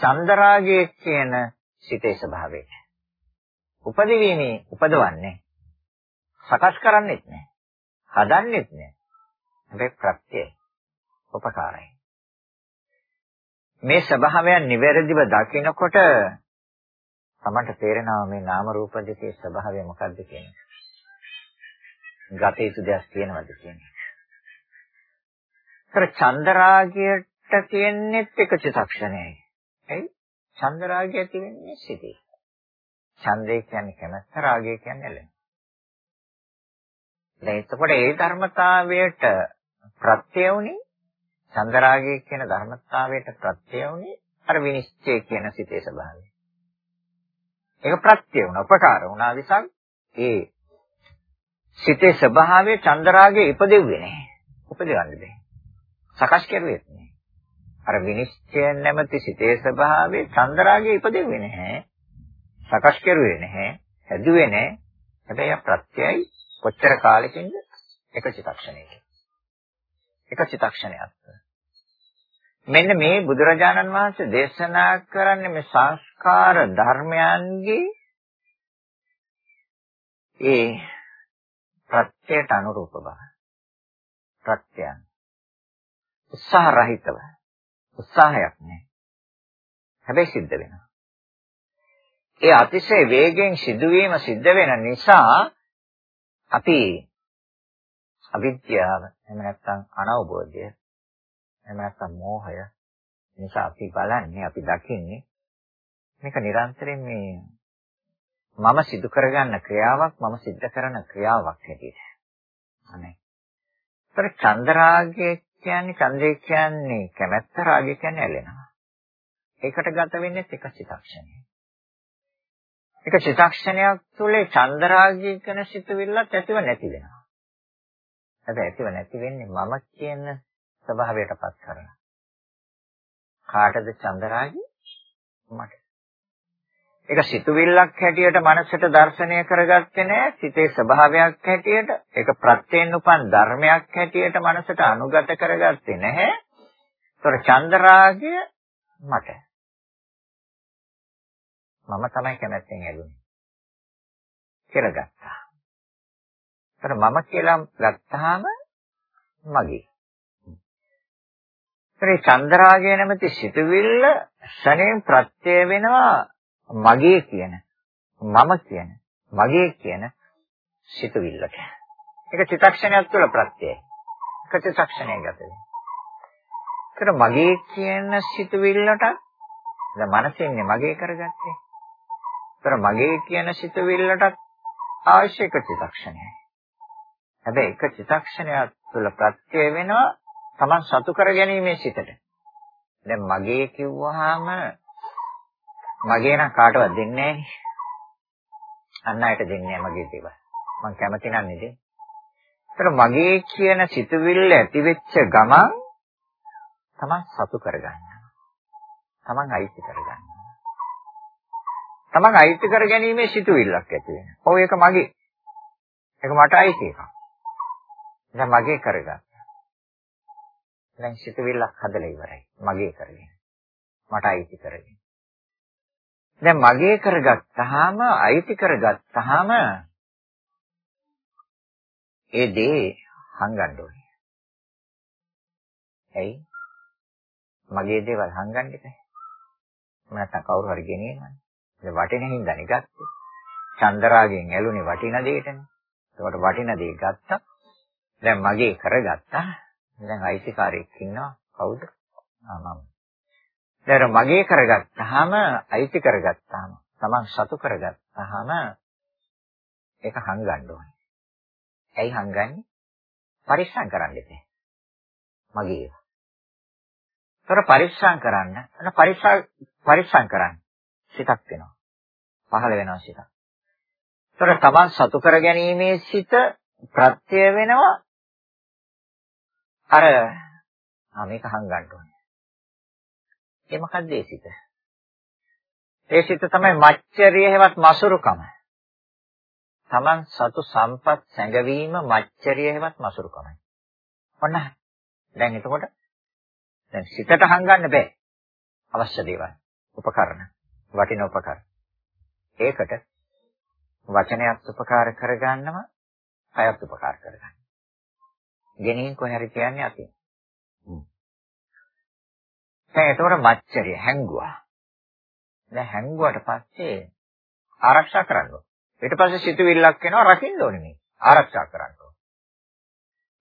S1: චන්දරාගය කියන සිතේ ස්වභාවය. උපදිවීමේ උපදවන්නේ සකස් කරන්නේත් නැහැ. හදන්නේත් නැහැ. හැබැයි ප්‍රත්‍යය උපකාරයි. මේ ස්වභාවයන් නිවැරදිව දකිනකොට තමන්ට තේරෙනවා මේ නාම රූප දෙකේ ස්වභාවය මොකක්ද කියන්නේ. ගත යුතු දෙයක් තියෙනවද කියන්නේ. ඒතර චන්දරාගයට තියෙන්නේ එක චිත්තක්ෂණයයි. එයි චන්දරාගය ඇති වෙන්නේ සිතේ. ඡන්දය කියන්නේ කැමැත්ත, රාගය කියන්නේ ඇලෙන. දැන් එතකොට ඒ ධර්මතාවයට ප්‍රත්‍ය වුණේ චන්දරාගය කියන ධර්මතාවයට ප්‍රත්‍ය වුණේ අර විනිශ්චය කියන සිතේ ස්වභාවය. ඒක ප්‍රත්‍ය වුණා, උපකාර වුණා විසක් ඒ සිතේ ස්වභාවය චන්දරාගයේ ඉපදෙව්වේ නැහැ. උපදවන්න බෑ. සකස් කරුවෙත් නෑ. අර විනිශ්චය නැමැති සිතේ ස්වභාවයේ චන්දරාගයේ ඉපදෙන්නේ නැහැ. සකස් කරුවේ නැහැ. හැදුවේ නැහැ. හැබැයි ප්‍රත්‍යයයි කොච්චර කාලෙකින්ද? එක චිත්තක්ෂණයක. එක චිත්තක්ෂණයක්. මෙන්න මේ බුදුරජාණන් වහන්සේ දේශනා කරන්නේ මේ සංස්කාර ධර්මයන්ගේ ඒ ප්‍රත්‍යයට අනුරූප බව. ප්‍රත්‍යයන් උත්සාහ රහිතව උත්සාහයක් නැහැ. හැබැයි සිද්ධ වෙනවා. ඒ අතිශය වේගෙන් සිදුවීම සිද්ධ වෙන නිසා අපි අවිද්‍යාව එහෙම නැත්නම් අනවබෝධය එහෙම නැත්නම් මෝහය නිසා අපි බලන්නේ අපි දකින්නේ මේක නිරන්තරයෙන් මේ මම සිදු කරගන්න ක්‍රියාවක් මම සිද්ධ කරන ක්‍රියාවක් හැටියට. අනේ. ඒතර චන්ද්‍රාගයේ කියන්නේ ඡන්දය කියන්නේ කැමැත්ත රාගය කියන්නේ ඇලෙනවා. ඒකට ගත වෙන්නේ එක චිත්තක්ෂණය. එක චිත්තක්ෂණයක් තුළ චන්දරාගය කියන සිතුවිල්ලත් ඇතිව නැති වෙනවා. හැබැයි ඇතිව නැති වෙන්නේ මම කියන ස්වභාවයටපත් කරලා. කාටද චන්දරාගය? මට. ඒක සිතුවිල්ලක් හැටියට මනසට දර්ශනය කරගත්තේ නැහැ. සිතේ ස්වභාවයක් හැටියට ඒක ප්‍රත්‍යයෙන් උපන් ධර්මයක් හැටියට මනසට අනුගත කරගත්තේ නැහැ. ඒතර චන්දරාගය මට. මම තමයි කැමැත්තෙන් ඇලුනේ. කියලා ගත්තා. ඒතර මම කියලා ගත්තාම මගේ. ඒ චන්දරාගය නැමැති සිතුවිල්ල ශණයෙන් ප්‍රත්‍ය වෙනවා මගේ කියන මම කියන මගේ කියන සිතුවිල්ලට. ඒක චිත්තක්ෂණයක් තුළ ප්‍රත්‍යයයි. ඒක චිත්තක්ෂණයක් ගත වෙනවා. ඒකට මගේ කියන සිතුවිල්ලට දැන් මනසින්නේ මගේ කරගත්තේ. ඒතර මගේ කියන සිතුවිල්ලට අවශ්‍ය එක චිත්තක්ෂණයයි. හැබැයි එක චිත්තක්ෂණයක් තුළ ප්‍රත්‍ය වෙනවා Taman සතු කර ගැනීමේ සිතට. දැන් මගේ කිව්වහම මගේ නම් කාටවත් දෙන්නේ නැහැ අන්න අයට දෙන්නේ මගේ දේවල්. මම කැමති නම් නෙද. ඒතර මගේ කියන සිතුවිල්ල ඇති වෙච්ච ගමන් තමන් සතු කරගන්නවා. තමන් අයිති කරගන්නවා. තමන් අයිති කර ගැනීමේ සිතුවිල්ලක් ඇති වෙනවා. ඔව් ඒක මගේ. ඒක මට අයිති එකක්. දැන් මගේ කරගත්තා. දැන් සිතුවිල්ලක් හදලා ඉවරයි. මගේ කරගෙන. මට අයිති කරගෙන. දැන් මගේ කරගත්තාම අයිති කරගත්තාම ඒ දේ හංගන්න ඕනේ. ඇයි? මගේ දේවල් හංගන්න එපා. නැත්නම් කවුරු හරි ගෙනියනවානේ. ඒ වටින හින්දානේ ගත්තේ. චන්දරාගෙන් ඇලුනේ වටින දෙයටනේ. ඒකට වටින දේ ගත්තා. දැන් මගේ කරගත්තා. දැන් අයිතිකාරයෙක් ඉන්නවා. කවුද? ආ මම. දැන් මගේ කරගත්තාම අයිති කරගත්තාම Taman සතු කරගත්තාම ඒක හංගන්න ඕනේ. ඇයි හංගන්නේ? පරිස්සම් කරන්න ඉතින්. මගේ. ඒතර පරිස්සම් කරන්න. අන පරිස්සම් පරිස්සම් කරන්න. සිතක් වෙනවා. පහළ වෙනවා සිතක්. ඒතර Taman සතු කර ගැනීමේ සිත ප්‍රත්‍ය වෙනවා අර ආ මේක හංගන්න ඕනේ. ඒ මොකක්ද ඒ සිත? ඒ සිත තමයි මච්චරිය හැවත් මසුරුකම. Taman සතු සම්පත් සැඟවීම මච්චරිය හැවත් මසුරුකමයි. ඔන්න දැන් එතකොට දැන් සිතට හංගන්න බෑ. අවශ්‍ය දේවල්. උපකරණ. වටින උපකරණ. ඒකට වචනයක් උපකාර කරගන්නම කයත් උපකාර කරගන්න. ගෙනින් කොහේ හරි කියන්නේ අතින්. දැන් ඒතකොට මච්චරිය හැංගුවා. දැන් හැංගුවට පස්සේ ආරක්ෂා කරන්න ඕන. ඊට පස්සේ සිතුවිල්ලක් එනවා රකින්න ඕනේ මේ. ආරක්ෂා කරන්න ඕන.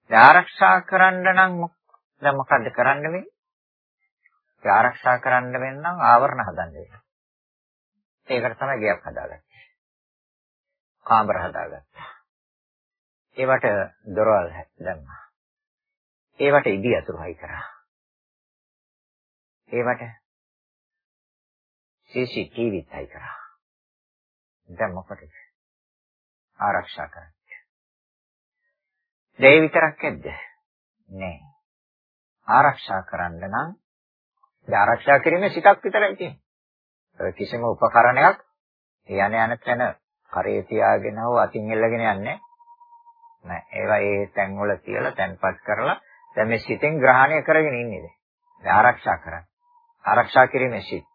S1: දැන් ආරක්ෂා කරන්න නම් දැන් මොකද්ද කරන්න වෙන්නේ? ඒ ආරක්ෂා කරන්න වෙන්නම් ආවරණ හදන්න වෙනවා. ඒකට තමයි ගයක් හදාගත්තේ. කාමර හදාගත්තා. ඒවට දොරවල් දැම්මා. ඒවට ඉදි අතුරුයි කරා. ඒවට CCTV තයි කරා. දැන් මොකටද? ආරක්ෂා කරන්නේ. දෙය විතරක් ඇද්ද? නෑ. ආරක්ෂා කරන්න නම් ආරක්ෂා කිරීමේ සිතක් විතරයි තියෙන්නේ. කිසිම උපකරණයක් යන යන තැන කරේ තියාගෙන හෝ අතින් එල්ලගෙන යන්නේ නෑ. ඒවා ඒ තැන් වල තියලා තැන්පත් කරලා දැන් මේ සිතෙන් ග්‍රහණය කරගෙන ඉන්නේ දැන්. ආරක්ෂා කරන්න. ආරක්ෂා කිරීමේ සිත.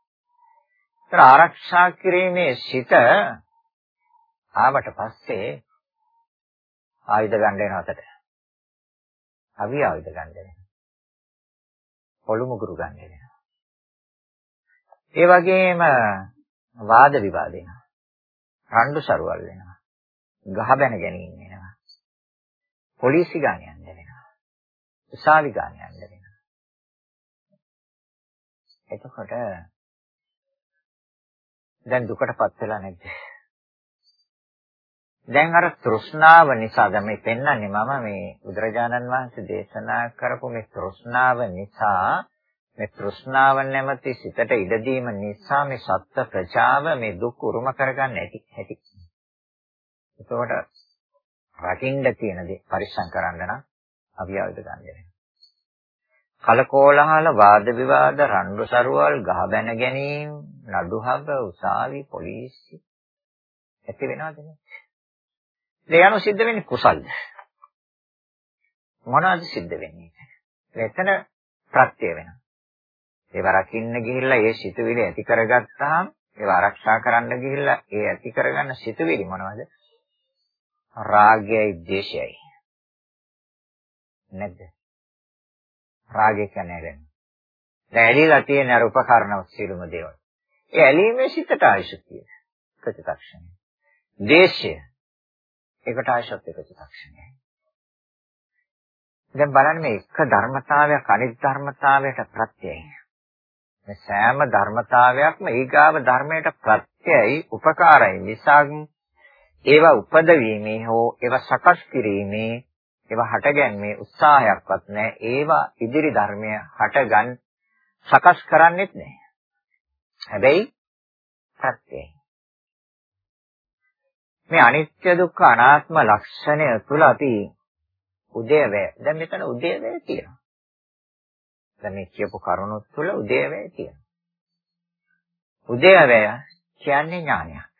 S1: ඒතර ආරක්ෂා කිරීමේ සිත ආවට පස්සේ ආයුධ ගන්න වෙනවා අතට. අවි ආයුධ ගන්න වෙනවා. පොළු මුගුරු ගන්න වෙනවා. ඒ වගේම වාද විවාද වෙනවා. රණ්ඩු සරුවල් වෙනවා. ගහ බැන ගැනීම වෙනවා. පොලිසි ගාන යන්න වෙනවා. උසාවි ගාන යන්න වෙනවා. එතකොට දැන් දුකටපත් වෙලා නැද්ද? දැන් අර තෘෂ්ණාව නිසා දැන් මේ පෙන්වන්නේ මම මේ බුදුරජාණන් වහන්සේ දේශනා කරපු මේ තෘෂ්ණාව නිසා මේ තෘෂ්ණාව නැමැති සිතට ඉඩදීම නිසා මේ සත්ත්ව ප්‍රජාව මේ දුක් උරුම කරගන්න ඇති ඇති. එතකොට රකින්න තියෙන දේ පරිස්සම් කරන්න නම් අවියවද ගන්න කලකෝලහල වාද විවාද රණ්ඩු සරුවල් ගහ බැන ගැනීම නඩුහබ උසාවි පොලිසිය ඇති වෙනවද නේ? ඒ අනුව සිද්ධ වෙන්නේ කුසල්ද? මොනවද සිද්ධ වෙන්නේ? එතන ප්‍රත්‍ය වෙනවා. ඒව රකින්න ගිහිල්ලා ඒ සිතුවිලි ඇති කරගත්තාම ඒව ආරක්ෂා කරන්න ගිහිල්ලා ඒ ඇති කරගන්න සිතුවිලි මොනවද? රාගයයි, ද්වේෂයයි. නැද්ද? රාගය කියන්නේ දැන්. දැන් ඇලිලා තියෙන අර උපකරණ සියලුම දේවල්. ඒ ඇලීමේ සිතට ආයශක්තිය. ප්‍රතිපක්ෂණය. ද්වේෂය. ඒකට ආයශක්තිය ප්‍රතිපක්ෂණයයි. දැන් බලන්න මේ එක ධර්මතාවයක් අනිත් ධර්මතාවයට ප්‍රත්‍යයයි. මේ සෑම ධර්මතාවයක්ම ඊගාව ධර්මයට ප්‍රත්‍යයයි උපකාරයි මිසක් ඒවා උපදවීමේ හෝ ඒවා සකස් කිරීමේ ඒවා හටගැන්මේ උත්සාහයක්වත් නැහැ. ඒවා ඉදිරි ධර්මය හටගන් සකස් කරන්නේත් නැහැ. හැබැයි ප්‍රත්‍යයයි. මේ අනිත්‍ය දුක්ඛ අනාත්ම ලක්ෂණය තුළ අපි උදේවැය. දැන් මෙතන උදේවැය තියෙනවා. දැන් මේ කියපු කරුණු තුළ උදේවැය තියෙනවා. උදේවැය කියන්නේ ඥානයක්.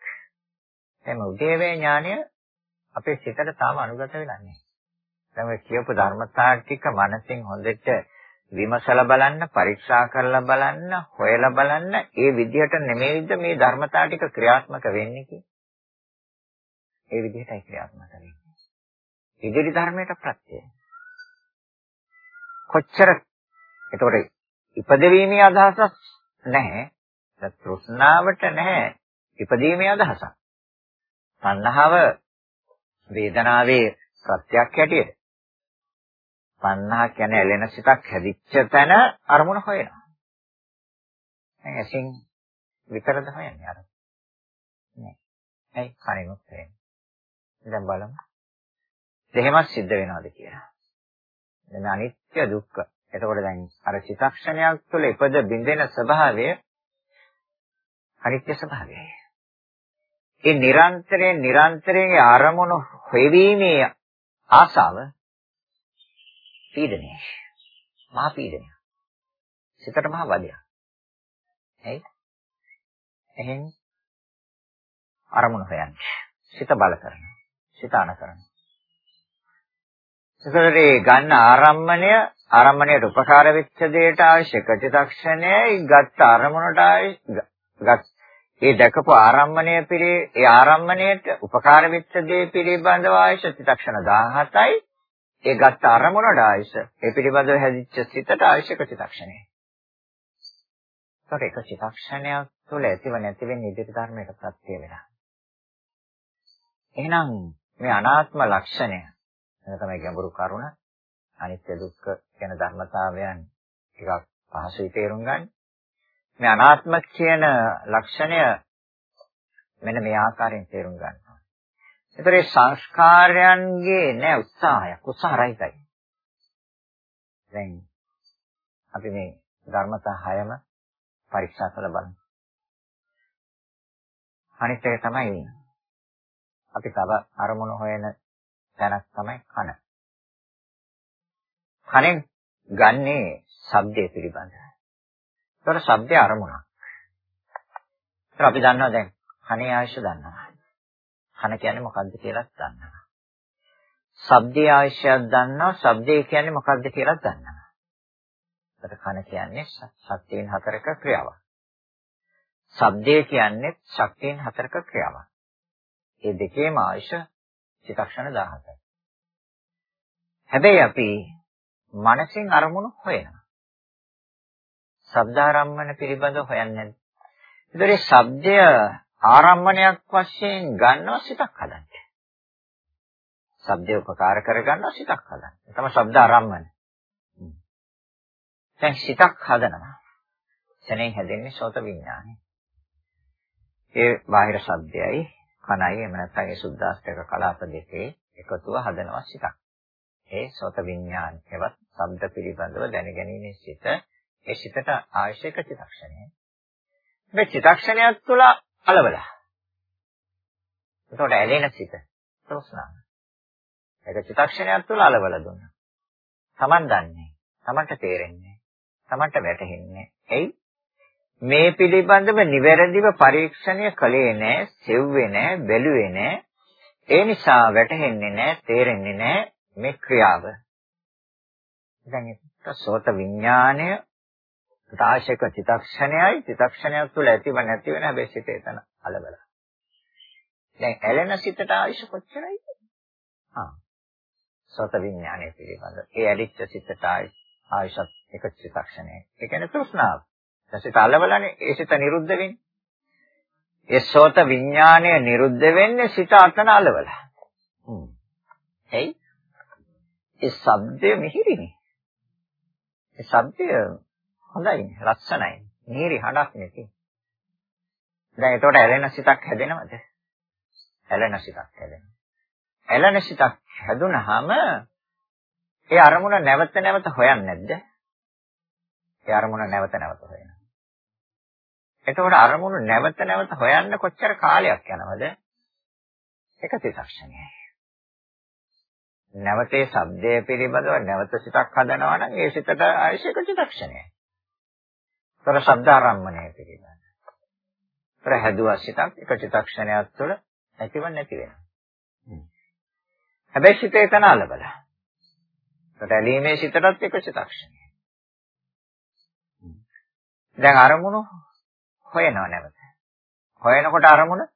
S1: එහම උදේවැය ඥානය අපේ සිතට තාම අනුගත වෙලා නැහැ. දැන් මේ කියපු ධර්මතා ටික මනසින් හොඳට විමසලා බලන්න, පරීක්ෂා කරලා බලන්න, හොයලා බලන්න, ඒ විදිහට නෙමෙයිද මේ ධර්මතා ටික ක්‍රියාත්මක වෙන්නේ කියලා. ඒ විදිහටයි ක්‍රියාත්මක වෙන්නේ. ඉදිරි ධර්මයට ප්‍රත්‍යය. කොච්චර එතකොට ඉපදවීමේ අදහසක් නැහැ. තෘෂ්ණාවට නැහැ. ඉපදීමේ අදහසක්. තණ්හාව වේදනාවේ ප්‍රත්‍යක් හැටියට. තණ්හා කියන්නේ ඇලෙන සිතක් හැදිච්ච තැන අරමුණ හොයනවා. දැන් ඇසින් විතරද හොයන්නේ අර. නෑ. ඇයි කනිනුත් වෙන්නේ. දැන් බලමු. එහෙමත් සිද්ධ වෙනවද කියලා. දැන් අනිත්‍ය දුක්ඛ. එතකොට දැන් අර චිත්තක්ෂණයක් තුළ ඉපද බින්දෙන ස්වභාවය අනිත්‍ය ස්වභාවයයි. ඒ නිරන්තරයෙන් නිරන්තරයෙන් ආරමුණු හොයවීමේ ආසාව පීඩනය. මහා පීඩනය. සිතට මහා වදයක්. ඇයි? එහෙන් අරමුණු හොයන්නේ. සිත බල කරනවා. සිත අන කරනවා. ඒකේ ගන්න ආරම්මණය ආරම්මණයට උපකාර වෙච්ච දෙයට අවශ්‍ය ප්‍රතික්ෂණයයි ගත්ත අරමුණට ගත් ඒ දැකපු ආරම්මණය පිළි ඒ ආරම්මණයට උපකාර වෙච්ච දේ පිළිබඳව අවශ්‍ය ප්‍රතික්ෂණ 17යි ඒ ගත්ත අරමුණට අවශ්‍ය ඒ පිළිබඳව හැදිච්ච සිතට අවශ්‍ය ප්‍රතික්ෂණයයි. ඒකට එක චිත්තක්ෂණයක් තුළ ඇතිව නැති වෙන ඉදිරි ධර්මයක ප්‍රත්‍ය වෙනවා. එහෙනම් මේ අනාත්ම ලක්ෂණය එන තමයි ගැඹුරු කරුණ. අනිත්‍ය දුක්ඛ කියන ධර්මතාවයන් ටිකක් පහසුයි තේරුම් ගන්න. මේ අනාත්ම කියන ලක්ෂණය මෙන්න මේ ආකාරයෙන් තේරුම් ගන්නවා. ඒතරේ සංස්කාරයන්ගේ නෑ උත්සාහයක් උත්සාහරහිතයි. දැන් අපි මේ ධර්මතා හයම පරීක්ෂා කරලා බලමු. අනිත් එක තමයි අපි තව අරමුණු හොයන තැනක් තමයි කන. කනෙන් ගන්නේ ශබ්දය පිළිබඳව. ඒතර ශබ්දේ අරමුණක්. ඒතර අපි දන්නවා දැන් කනේ ආයශ දන්නවා. කන කියන්නේ මොකද්ද කියලාත් දන්නවා. ශබ්දයේ ආයශයක් දන්නවා. ශබ්දේ කියන්නේ මොකද්ද කියලාත් දන්නවා. ඒතර කන කියන්නේ ශක්තියන් හතරක ක්‍රියාවක්. ශබ්දය කියන්නේ ශක්තියන් හතරක ක්‍රියාවක්. ඒ දෙකේම ආයශ චිත්තක්ෂණ 17යි. හැබැයි අපි මනසින් අරමුණු හොයනවා. ශබ්දාරම්මන පිළිබඳව හොයන්නේ නැහැ. ඒතරේ ශබ්දය ආරම්මණයක් වශයෙන් ගන්නවා සිතක් හදන්න. ශබ්දය උපකාර කරගන්නවා සිතක් හදන්න. ඒ තමයි ශබ්ද ආරම්මන. දැන් සිතක් හදනවා. සෙනෙන් හැදෙන්නේ සෝත විඥානය. ඒ බාහිර ශබ්දයයි කණයි එහෙම නැත්නම් ඒ සුද්දාස්තක කලාප දෙකේ එකතුව හදනවා සිතක්. ඒ සෝත විඥානයවත් ශබ්ද පිළිබඳව දැනගැනීමේ සිත ඒ සිතට අවශ්‍යක චිත්තක්ෂණය. මේ චිත්තක්ෂණයක් තුළ අලවලා. ඒකට ඇලෙන සිත ප්‍රශ්නාව. ඒක චිත්තක්ෂණයක් තුළ අලවලා දුන්නා. Taman දන්නේ. Tamanට තේරෙන්නේ. Tamanට වැටහෙන්නේ. එයි මේ පිළිබඳව නිවැරදිව පරීක්ෂණය කළේ නැහැ, සෙව්වේ නැහැ, බැලුවේ නැහැ. ඒ නිසා වැටහෙන්නේ නැහැ, තේරෙන්නේ නැහැ මේ ක්‍රියාව. දැන් ඒක සෝත විඥාණය රාශික චිතක්ෂණයයි චිතක්ෂණයක් තුළ ඇතිව නැති වෙන හැබැයි සිත එතන අලබල. දැන් ඇලෙන සිතට ආයුෂ කොච්චරයි? ආ. සෝත විඥානය පිළිබඳ. ඒ ඇලිච්ච සිතට ආයුෂත් එක චිතක්ෂණයයි. ඒ කියන්නේ තෘෂ්ණාව. සිත අලබලනේ ඒ සිත නිරුද්ධ වෙන්නේ. ඒ සෝත විඥානය නිරුද්ධ වෙන්නේ සිත අතන අලබල. හ්ම්. එයි ඒ ශබ්දය මිහිරිනේ. ඒ ශබ්දය හොඳයි, ලස්සනයි. මිහිරි හඬක් නෙති. දැන් එතකොට ඇලෙන සිතක් හැදෙනවද? ඇලෙන සිතක් හැදෙනවා. ඇලෙන සිතක් හැදුනහම ඒ අරමුණ නැවත නැවත හොයන්නේ නැද්ද? ඒ අරමුණ නැවත නැවත හොයනවා. එතකොට අරමුණු නැවත නැවත හොයන්න කොච්චර කාලයක් යනවද? එක චිත්තක්ෂණයයි. නැවතේ ශබ්දය පිළිබඳව නැවත සිතක් හදනවා නම් ඒ සිතට අවශ්‍ය චිත්තක්ෂණයයි. තොර ශබ්ද ආරම්භණය පිළිබඳව. තොර හැදුවා සිතක් එක චිත්තක්ෂණයක් තුළ නැතිව නැති වෙනවා. හැබැයි සිත එතන අලබල. රැලීමේ සිතටත් එක චිත්තක්ෂණය. දැන් අරමුණු හොයනවා නැවත. හොයනකොට අරමුණ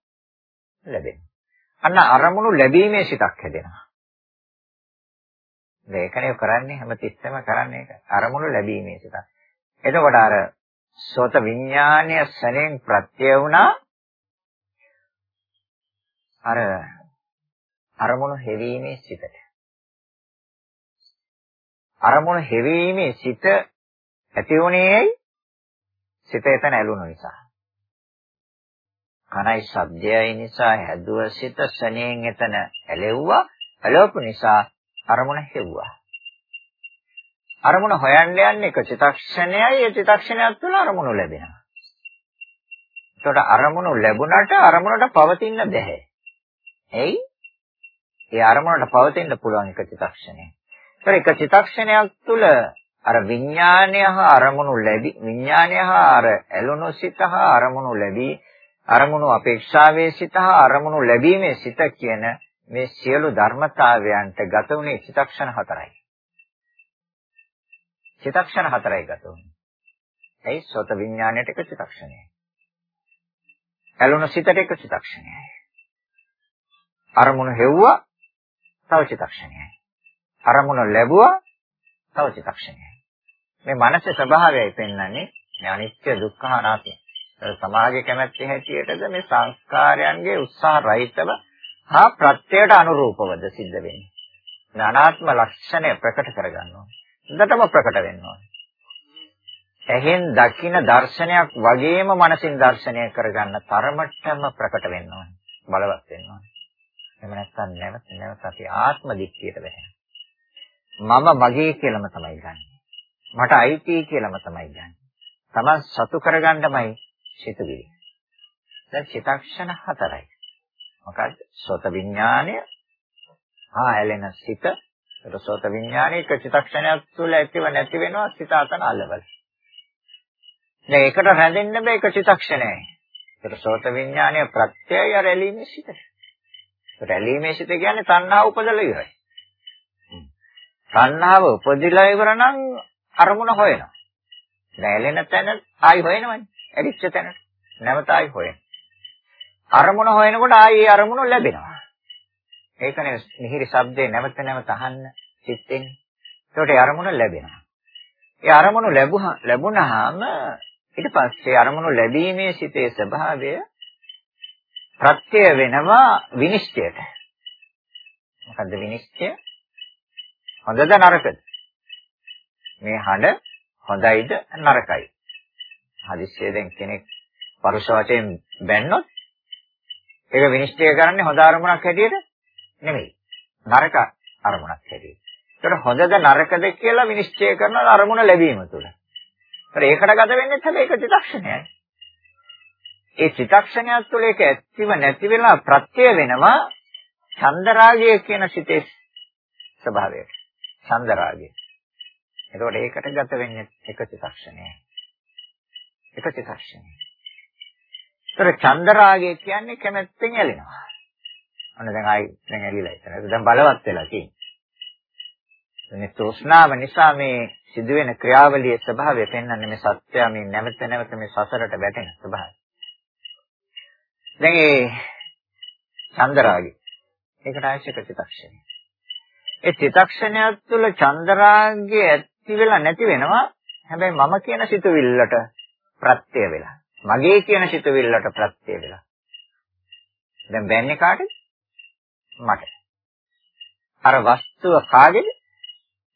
S1: ලැබෙනවා. අන්න අරමුණු ලැබීමේ සිතක් හැදෙනවා. මේකනේ කරන්නේ හැමතිස්සෙම කරන්නේ ඒක. අරමුණු ලැබීමේ සිතක්. එතකොට අර සෝත විඥානය සැනෙන් ප්‍රත්‍ය වුණා අර අරමුණු හෙවීමේ සිතට. අරමුණු හෙවීමේ සිත ඇති වුණේයි සිත එතන ඇලුණු නිසා. කනයි ශබ්දයයි නිසා හැදුව සිත ශනේන් එතන ඇලෙව්වා. ඇලවපු නිසා අරමුණ හෙව්වා. අරමුණ හොයන්න යන්නේ එක චිතක්ෂණයයි ඒ චිතක්ෂණයක් තුළ අරමුණු ලැබෙනවා. ඒකට අරමුණු ලැබුණට අරමුණට පවතින්න බැහැ. එයි ඒ අරමුණට පවතින්න පුළුවන් එක චිතක්ෂණය. ඒතර එක චිතක්ෂණයක් තුළ අර විඥානය හා අරමුණු ලැබි විඥානය හා අර ඇලුණු සිත හා අරමුණු ලැබී අරමුණු අපේක්ෂාවේ සිත හා අරමුණු ලැබීමේ සිත කියන මේ සියලු ධර්මතාවයන්ට ගත වුණේ චිතක්ෂණ හතරයි. චිතක්ෂණ හතරයි ගත වුණේ. එයි සෝත විඥාණයට එක චිතක්ෂණයයි. ඇලුණු සිතට එක චිතක්ෂණයයි. අරමුණු හෙව්වා තව චිතක්ෂණයයි. අරමුණ ලැබුවා තව චිතක්ෂණයයි. මේ මනසේ ස්වභාවයයි පෙන්වන්නේ මේ අනිත්‍ය දුක්ඛ අනාත්ම. සමාජයේ කැමැත්තේ හැටියටද මේ සංස්කාරයන්ගේ උත්සාහ රහිතව හා ප්‍රත්‍යයට අනුරූපවද සිද්ධ වෙන්නේ. මේ අනාත්ම ලක්ෂණය ප්‍රකට කරගන්නවා. හොඳටම ප්‍රකට වෙන්න ඕනේ. ඇහෙන් දකින දර්ශනයක් වගේම මනසින් දර්ශනය කරගන්න තරමටම ප්‍රකට වෙන්න ඕනේ. බලවත් වෙන්න ඕනේ. එහෙම නැත්නම් නැවත නැවත අපි ආත්ම දික්කියට වැටෙනවා. මම මගේ කියලාම තමයි ගන්නෙ. මට අයිති කියලාම තමයි ගන්නෙ. තමන් සතු කරගන්නමයි සිතුවිලි. දැන් චිතක්ෂණ හතරයි. මොකද්ද? සෝත විඥානය, ආ ඇලෙන සිත, සෝත විඥානයේ එක චිතක්ෂණයක් තුළ ඇතිව නැති වෙනවා සිත අතන අලවල. දැන් ඒකට රැඳෙන්න බෑ එක චිතක්ෂණයයි. ඒක සෝත විඥානයේ ප්‍රත්‍යය රැලීමේ සිත. රැලීමේ සිත කියන්නේ තණ්හාව උපදලා ඉවරයි. තණ්හාව උපදිලා ඉවර නම් අරමුණ හොයනවා. රැළෙන තැන ආයි හොයනවනේ. ඇලිච්ච තැනට. නැවත ආයි හොයන. අරමුණ හොයනකොට ආයි ඒ අරමුණ ලැබෙනවා. ඒකනේ මිහිරි ශබ්දේ නැවත නැවත අහන්න සිත්ෙන්. ඒකට ඒ අරමුණ ලැබෙනවා. ඒ අරමුණ ලැබුණා ලැබුණාම ඊට පස්සේ අරමුණු ලැබීමේ සිතේ ස්වභාවය ප්‍රත්‍ය වෙනවා විනිශ්චයට. මොකද්ද විනිශ්චය? හොඳද නරකද? මේ හඬ හොඳයිද නරකයි? හදිස්සියෙන් කෙනෙක් පරුෂ වශයෙන් බැන්නොත් ඒක විනිශ්චය කරන්නේ හොඳ අරමුණක් හැටියට නෙමෙයි. නරක අරමුණක් හැටියට. ඒකට හොඳද නරකද කියලා විනිශ්චය කරන අරමුණ ලැබීම තුළ. ඒකට ඒකට ගත වෙන්නේ හැබැයි ඒක චිත්තක්ෂණයයි. ඒ චිත්තක්ෂණයක් තුළ ඒක ඇතිව නැති වෙලා ප්‍රත්‍ය වෙනවා චන්දරාගය කියන සිතේ ස්වභාවයට. චන්දරාගය. එතකොට ඒකට ගත වෙන්නේ එක චිත්තක්ෂණයයි. එක චිත්තක්ෂණය. ඒතර චන්දරාගය කියන්නේ කැමැත්තෙන් ඇලෙනවා. අන්න දැන් ආයි දැන් ඇලිලා ඉතන. දැන් බලවත් වෙලා තියෙන්නේ. මේ තෘෂ්ණාව නිසා මේ සිදුවෙන ක්‍රියාවලියේ ස්වභාවය පෙන්වන්නේ මේ සත්‍යය මේ නැවත නැවත මේ සසරට වැටෙන ස්වභාවය. දැන් ඒ චන්දරාගය. ඒකට අවශ්‍ය චිත්තක්ෂණය. ඒ චිත්තක්ෂණය තුළ චන්දරාගය ඇති වෙලා නැති වෙනවා. හැබැයි මම කියන සිතුවිල්ලට ප්‍රත්‍ය වෙලා. මගේ කියන සිතුවිල්ලට ප්‍රත්‍ය වෙලා. දැන් බෑන්නේ කාටද? මට. අර වස්තුව කාගේද?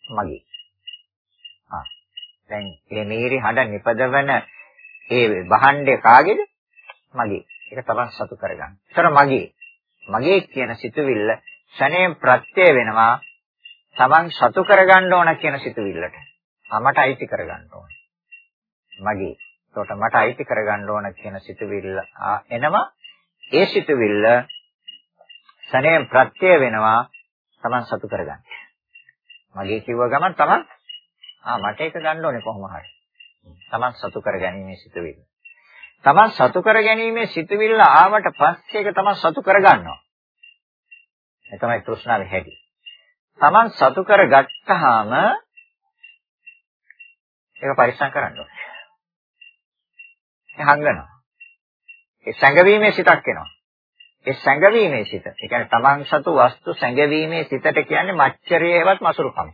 S1: මගේ. ආ. දැන් මේ මීරි හඬ නිපදවන ඒ භාණ්ඩය කාගේද? මගේ. ඒක තමයි සතු කරගන්න. ඒතර මගේ. මගේ කියන සිතුවිල්ල ශණයෙන් ප්‍රත්‍ය වෙනවා Taman සතු කරගන්න ඕන කියන සිතුවිල්ලට. මට අයිති කරගන්න ඕන. මගේ. ඒකට මට අයිති කරගන්න ඕන කියන සිතුවිල්ල එනවා. ඒ සිතුවිල්ල ශණයෙන් ප්‍රත්‍ය වෙනවා Taman සතු කරගන්න. මගේ කිව්ව ගමන් Taman ආ මට ඒක ගන්න ඕනේ කොහොම හරි. Taman සතු කරගැනීමේ සිතුවිල්ල. Taman සතු කරගැනීමේ සිතුවිල්ල ආවට පස්සේ ඒක Taman සතු කරගන්නවා. ඒ තමයි තෘෂ්ණාවේ හැටි. Taman සතු කරගත්තාම ඒක පරිස්සම් කරන්න ඕනේ. ඒ හංගනවා. ඒ සැඟවීමේ සිතක් එනවා. ඒ සැඟවීමේ සිත. ඒ කියන්නේ Taman සතු වස්තු සැඟවීමේ සිතට කියන්නේ මච්චරියේවත් මසුරුකම.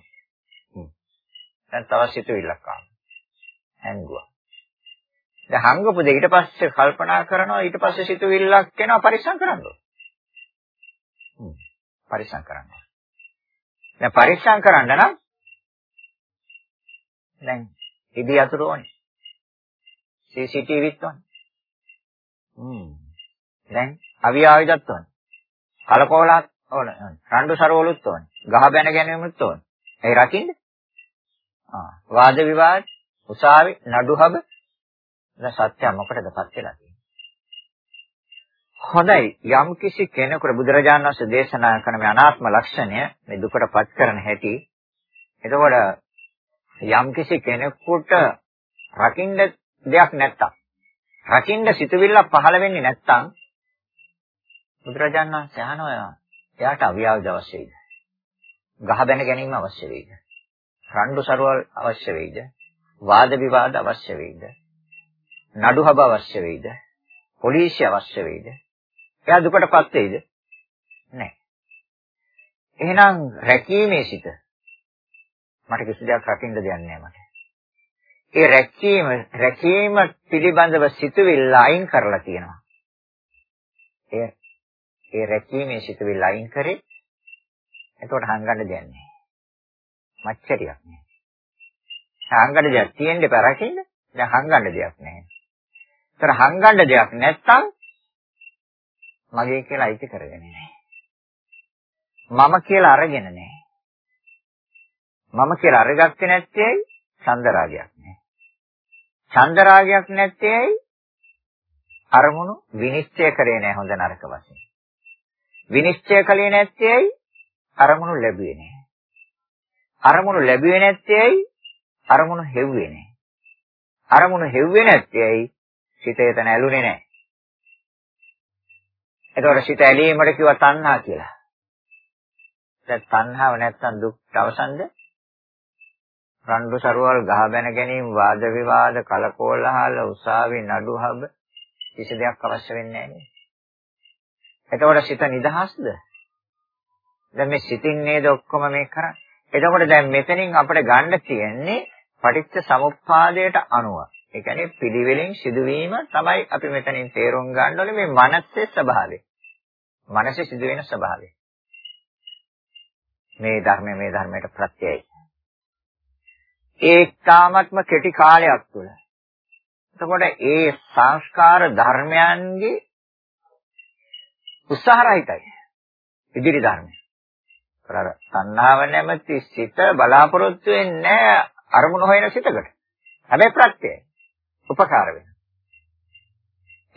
S1: දැන් තව සිතුවිල්ලක් ආවා. හැංගුවා. දැන් හංගපු දෙ ඊට පස්සේ කල්පනා කරනවා ඊට පස්සේ සිතුවිල්ලක් එනවා පරිස්සම් කරන්න ඕනේ. පරිස්සම් කරන්න. දැන් පරිස්සම් කරන්න නම් දැන් ඉදි අතුරු ඕනේ. CCTVත් ඕනේ. හ්ම්. දැන් අවිය ආයුධත් ඕනේ. කලකෝලත් ඕනේ. රණ්ඩු සරවලුත් ඕනේ. ගහ බැන ගැනීමත් ඕනේ. ඒ රකින්න. ආ වාද විවාද උසාවි නඩුහබ දැන් සත්‍ය මොකටදපත් වෙලා තියෙන්නේ? හොඳයි යම් කිසි කෙනෙකුට බුදුරජාණන් වහන්සේ දේශනා කරන මේ අනාත්ම ලක්ෂණය මේ දුකටපත් කරන හැටි එතකොට යම් කිසි කෙනෙකුට රකින්න දෙයක් නැත්තම් රකින්න සිතුවිල්ල පහළ වෙන්නේ නැත්තම් බුදුරජාණන් වහන්සේ අහනවා එයාට අවියාවද අවශ්‍ය වෙයිද? ගහ බැන ගැනීම අවශ්‍ය වෙයිද? රණ්ඩු සරුවල් අවශ්‍ය වෙයිද? වාද විවාද අවශ්‍ය වෙයිද? නඩුහබ අවශ්‍ය වෙයිද? පොලිසිය අවශ්‍ය වෙයිද? එයා දුකටපත් වෙයිද? නැහැ. එහෙනම් රැකීමේ සිට මට කිසි දෙයක් රකින්න දෙයක් නැහැ මට. ඒ රැකීම රැකීම පිළිබඳව සිතුවිල්ල අයින් කරලා තියෙනවා. ඒ ඒ රැකීමේ සිතුවිල්ල අයින් කරේ එතකොට හංගන්න දෙයක් නැහැ. මච්චරියක් නැහැ. හංගන්න දෙයක් තියෙන්න එපා රකින්න. දැන් හංගන්න දෙයක් නැහැ. ඒතර හංගන්න දෙයක් නැත්තම් මගේ කියලා අයිති කරගෙන නැහැ. මම කියලා අරගෙන නැහැ. මම කියලා අරගත්තේ නැත්තේ ඇයි? චන්දරාගයක් නැහැ. චන්දරාගයක් නැත්තේ ඇයි? අරමුණු විනිශ්චය කරේ නැහැ හොඳ නරක වශයෙන්. විනිශ්චය කළේ නැත්තේ ඇයි? අරමුණු ලැබුවේ නැහැ. අරමුණු ලැබුවේ නැත්තේ ඇයි? අරමුණු හෙව්වේ නැහැ. අරමුණු හෙව්වේ නැත්තේ ඇයි? සිතේ තන ඇලුනේ නැහැ. එතකොට සිත ඇලීමට කිව්වා තණ්හා කියලා. දැන් තණ්හාව නැත්තම් දුක් අවසන්ද? රණ්ඩු සරුවල් ගහ බැන ගැනීම වාද විවාද කලකෝලහල උසාවි නඩු හබ කිසි දෙයක් අවශ්‍ය වෙන්නේ නැහැ එතකොට සිත නිදහස්ද? දැන් මේ සිතින් නේද ඔක්කොම මේ කරන්නේ. එතකොට දැන් මෙතනින් අපිට ගන්න තියෙන්නේ පටිච්ච සමුප්පාදයට අනුව. ඒ කියන්නේ පිළිවෙලින් සිදුවීම තමයි අපි මෙතනින් තේරුම් ගන්න ඕනේ මේ මනසේ ස්වභාවය. මනසේ සිදුවෙන ස්වභාවය. මේ ධර්මය මේ ධර්මයට ප්‍රත්‍යයයි. ඒ තාමත්ම කෙටි කාලයක් තුළ. එතකොට ඒ සංස්කාර ධර්මයන්ගේ උත්සාහරහිතයි. ඉදිරි ධර්මය. අර තණ්හාව නැමැති සිත බලාපොරොත්තු වෙන්නේ අරමුණ හොයන සිතකට. හැබැයි ප්‍රත්‍යයයි. උපකාර වෙනවා.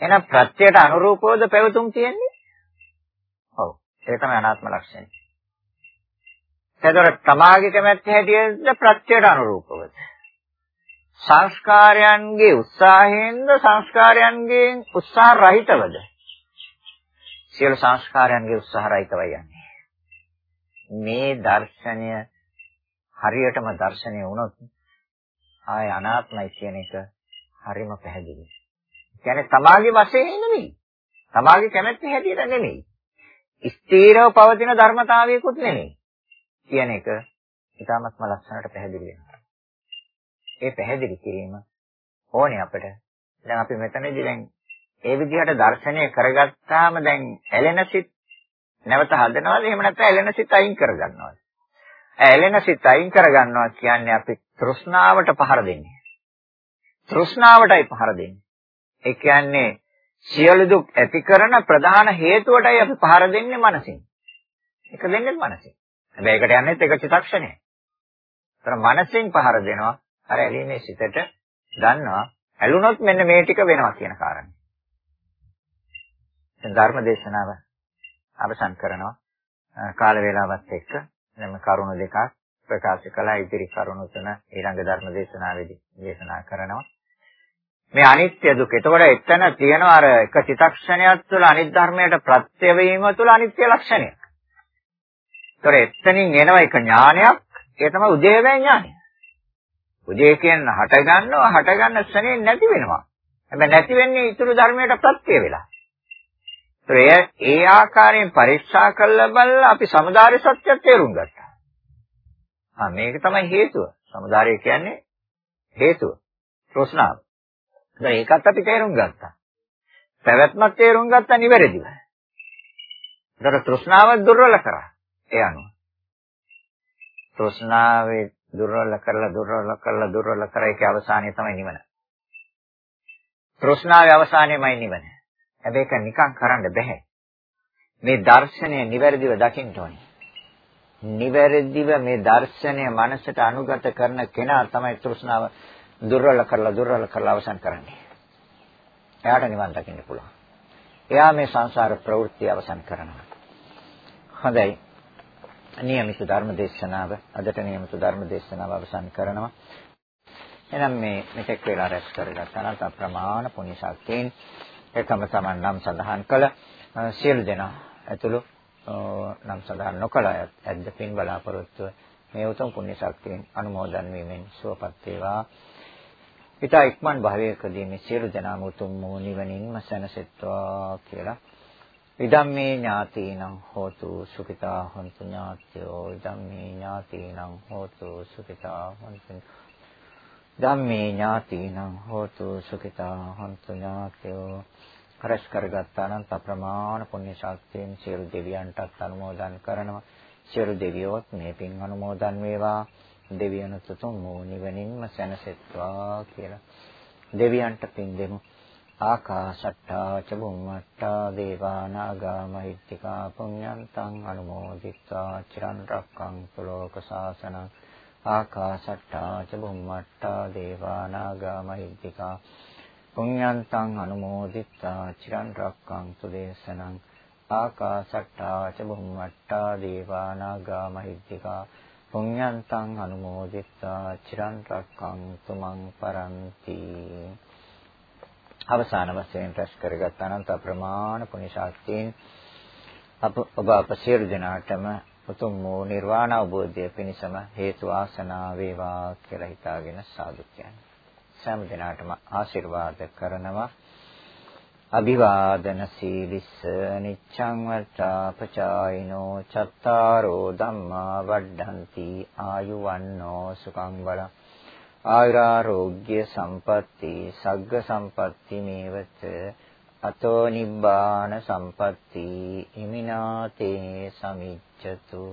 S1: එහෙනම් ප්‍රත්‍යයට අනුරූපවද පැවතුම් තියෙන්නේ? ඔව්. ඒක තමයි අනාත්ම ලක්ෂණය. එතකොට තමාගේ කැමැත්ත හැටියට ප්‍රත්‍යයට අනුරූපව. සංස්කාරයන්ගේ උත්සාහයෙන්ද සංස්කාරයන්ගෙන් උත්සාහ රහිතවද? සියලු සංස්කාරයන්ගේ උත්සාහ රහිතවයි යන්නේ. මේ දර්ශනය හරියටම දර්ශනය වුණොත් ආය අනාත්මයි කියන එක හරිම පැහැදිලි. කියන්නේ තමාගේ වශයෙන් නෙමෙයි. තමාගේ කැමැත්ත හැටියට නෙමෙයි. ස්ථීරව පවතින ධර්මතාවයකුත් නෙමෙයි. කියන එක ඉතාමත්ම ලස්සනට පැහැදිලි වෙනවා. ඒ පැහැදිලි කිරීම ඕනේ අපිට. දැන් අපි මෙතනදී දැන් ඒ විදිහට දර්ශනය කරගත්තාම දැන් ඇලෙන සිත් නැවත හදනවද එහෙම නැත්නම් ඇලෙන සිත් අයින් කරගන්නවද? ඇලෙන සිත් අයින් කරගන්නවා කියන්නේ අපි තෘෂ්ණාවට පහර දෙන්නේ. තෘෂ්ණාවටයි පහර දෙන්නේ. ඒ කියන්නේ සියලු දුක් ඇති කරන ප්‍රධාන හේතුවටයි අපි පහර දෙන්නේ මනසින්. ඒක දෙන්නේ මනසින්. හැබැයි ඒකට යන්නේ එක චිත්තක්ෂණය. ඒතර මනසින් පහර දෙනවා අර ඇලීමේ සිතට දන්නවා ඇලුනොත් මෙන්න මේ ටික වෙනවා කියන කාරණේ. ධර්ම දේශනාව අවසන් කරනවා. කාල වේලාවත් එක්ක නම් කරුණු දෙකක් ප්‍රකාශ කළා ඉදිරි කරුණු තුන ඊළඟ ධර්ම දේශනාවේදී දේශනා කරනවා. මේ අනිත්‍ය දුක. එතකොට එතන තියෙනවා අර එක චිතක්ෂණයක් තුළ අනිත් ධර්මයට ප්‍රත්‍ය වීම තුළ අනිත්‍ය ලක්ෂණය. ඒතකොට එතනින් එනවා එක ඥානයක්. ඒ තමයි උදේවැය ඥානය. උදේ කියන හට ගන්නවා හට ගන්න ක්ෂණේ නැති වෙනවා. හැබැයි නැති වෙන්නේ ඊතුරු ධර්මයට ප්‍රත්‍ය වෙලා. ඒ ඒ ආකාරයෙන් පරීක්ෂා කළ බලලා අපි සමුදාය සත්‍ය තේරුම් ගත්තා. ආ මේක තමයි හේතුව. සමුදාය කියන්නේ හේතුව. තෘෂ්ණාව. දැන් ඒකත් අපි තේරුම් ගත්තා. පැවැත්මක් තේරුම් ගත්තා නිවැරදිව. ඒතර තෘෂ්ණාව දුර්වල කරා. ඒ අනුව. තෘෂ්ණාවේ දුර්වල කරලා දුර්වල කරලා දුර්වල කරා ඒකේ අවසානය තමයි නිවන. තෘෂ්ණාවේ අවසානයමයි නිවන. හැබැයි ඒක නිකන් කරන්න බෑ. මේ දර්ශනය නිවැරදිව දකින්න ඕනේ. නිවැරදිව මේ දර්ශනය මනසට අනුගත කරන කෙනා තමයි තෘෂ්ණාව දුර්වල කරලා දුර්වල කරලා අවසන් කරන්නේ. එයාට නිවන් දකින්න පුළුවන්. එයා මේ සංසාර ප්‍රවෘත්ති අවසන් කරනවා. හොඳයි. නියමිත ධර්ම දේශනාව අදට නියමිත ධර්ම දේශනාව අවසන් කරනවා. එහෙනම් මේ මෙතෙක් වෙලා රැස් කරගත් අනන්ත ප්‍රමාණ පුණ්‍ය ශක්තියෙන් එකම සමන් නම් සඳහන් කළ සියලු දෙනා ඇතුළු නම් සඳහන් නොකළ ඇද්ද පින් බලාපොරොත්තුව මේ උතුම් පුණ්‍ය ශක්තියෙන් අනුමෝදන් වීමෙන් සුවපත් වේවා. ඊට ඉක්මන් භවයකදී මේ සියලු දෙනාම උතුම් වූ නිවනින්ම සැනසෙත්වා කියලා ඉදම්මේ ඥාතීනං හෝතු සුඛිතා හොන්තු ඥාත්‍යෝ ඉදම්මේ ඥාතීනං හෝතු සුඛිතා හොන්තු ධම්මේ ඥාතීනං හෝතු සුඛිතා හොන්තු ඥාත්‍යෝ රැස් කරගත් අනන්ත ප්‍රමාණ පුණ්‍ය ශක්තියෙන් සියලු දෙවියන්ටත් අනුමෝදන් කරනවා. සියලු දෙවියෝත් මේ පින් අනුමෝදන් වේවා. දෙවියන් තුතුම් වූ නිවනින්ම සැනසෙත්වා කියලා. දෙවියන්ට පින් දෙමු. ආකාශට්ටා ච බුම්මට්ටා දේවා නාග මහිත්‍තිකා පුඤ්ඤන්තං අනුමෝදිත්වා චිරන් රක්ඛන්තු ලෝක සාසනං ආකාශට්ටා ච බුම්මට්ටා දේවා නාග මහිත්‍තිකා පුඤ්ඤන්තං අනුමෝදිත්වා චිරන් රක්ඛන්තු දේශනං ආකාශට්ටා ච බුම්මට්ටා දේවා නාග මහිද්దికා පුඤ්ඤන්තං අනුමෝදිත්වා චිරන් රක්ඛන්තු මං පරන්ති අවසාන වශයෙන් රැස් කරගත් අනන්ත ප්‍රමාණ පුණ්‍ය ශක්තියෙන් අප ඔබ අප සියලු දෙනාටම උතුම් වූ නිර්වාණ අවබෝධය පිණිසම හේතු ආසනා වේවා කියලා හිතාගෙන සාදු කියන්නේ. සෑම දිනාටම ආශිර්වාද කරනවා. අභිවාදන සීලිස්ස නිච්ඡං වර්තාපචායිනෝ චත්තාරෝ ධම්මා වඩ්ඩಂತಿ ආයුවන්නෝ සුඛං බලං. ආයුරාෝග්‍ය සම්පatti සග්ග සම්පatti මේවත අතෝ නිබ්බාන සම්පatti ඉමිනාතේ සමිච්ඡතු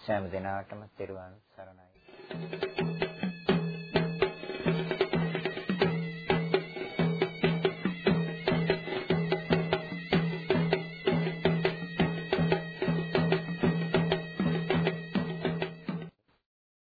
S1: සෑම දිනාටම තෙරුවන් සරණයි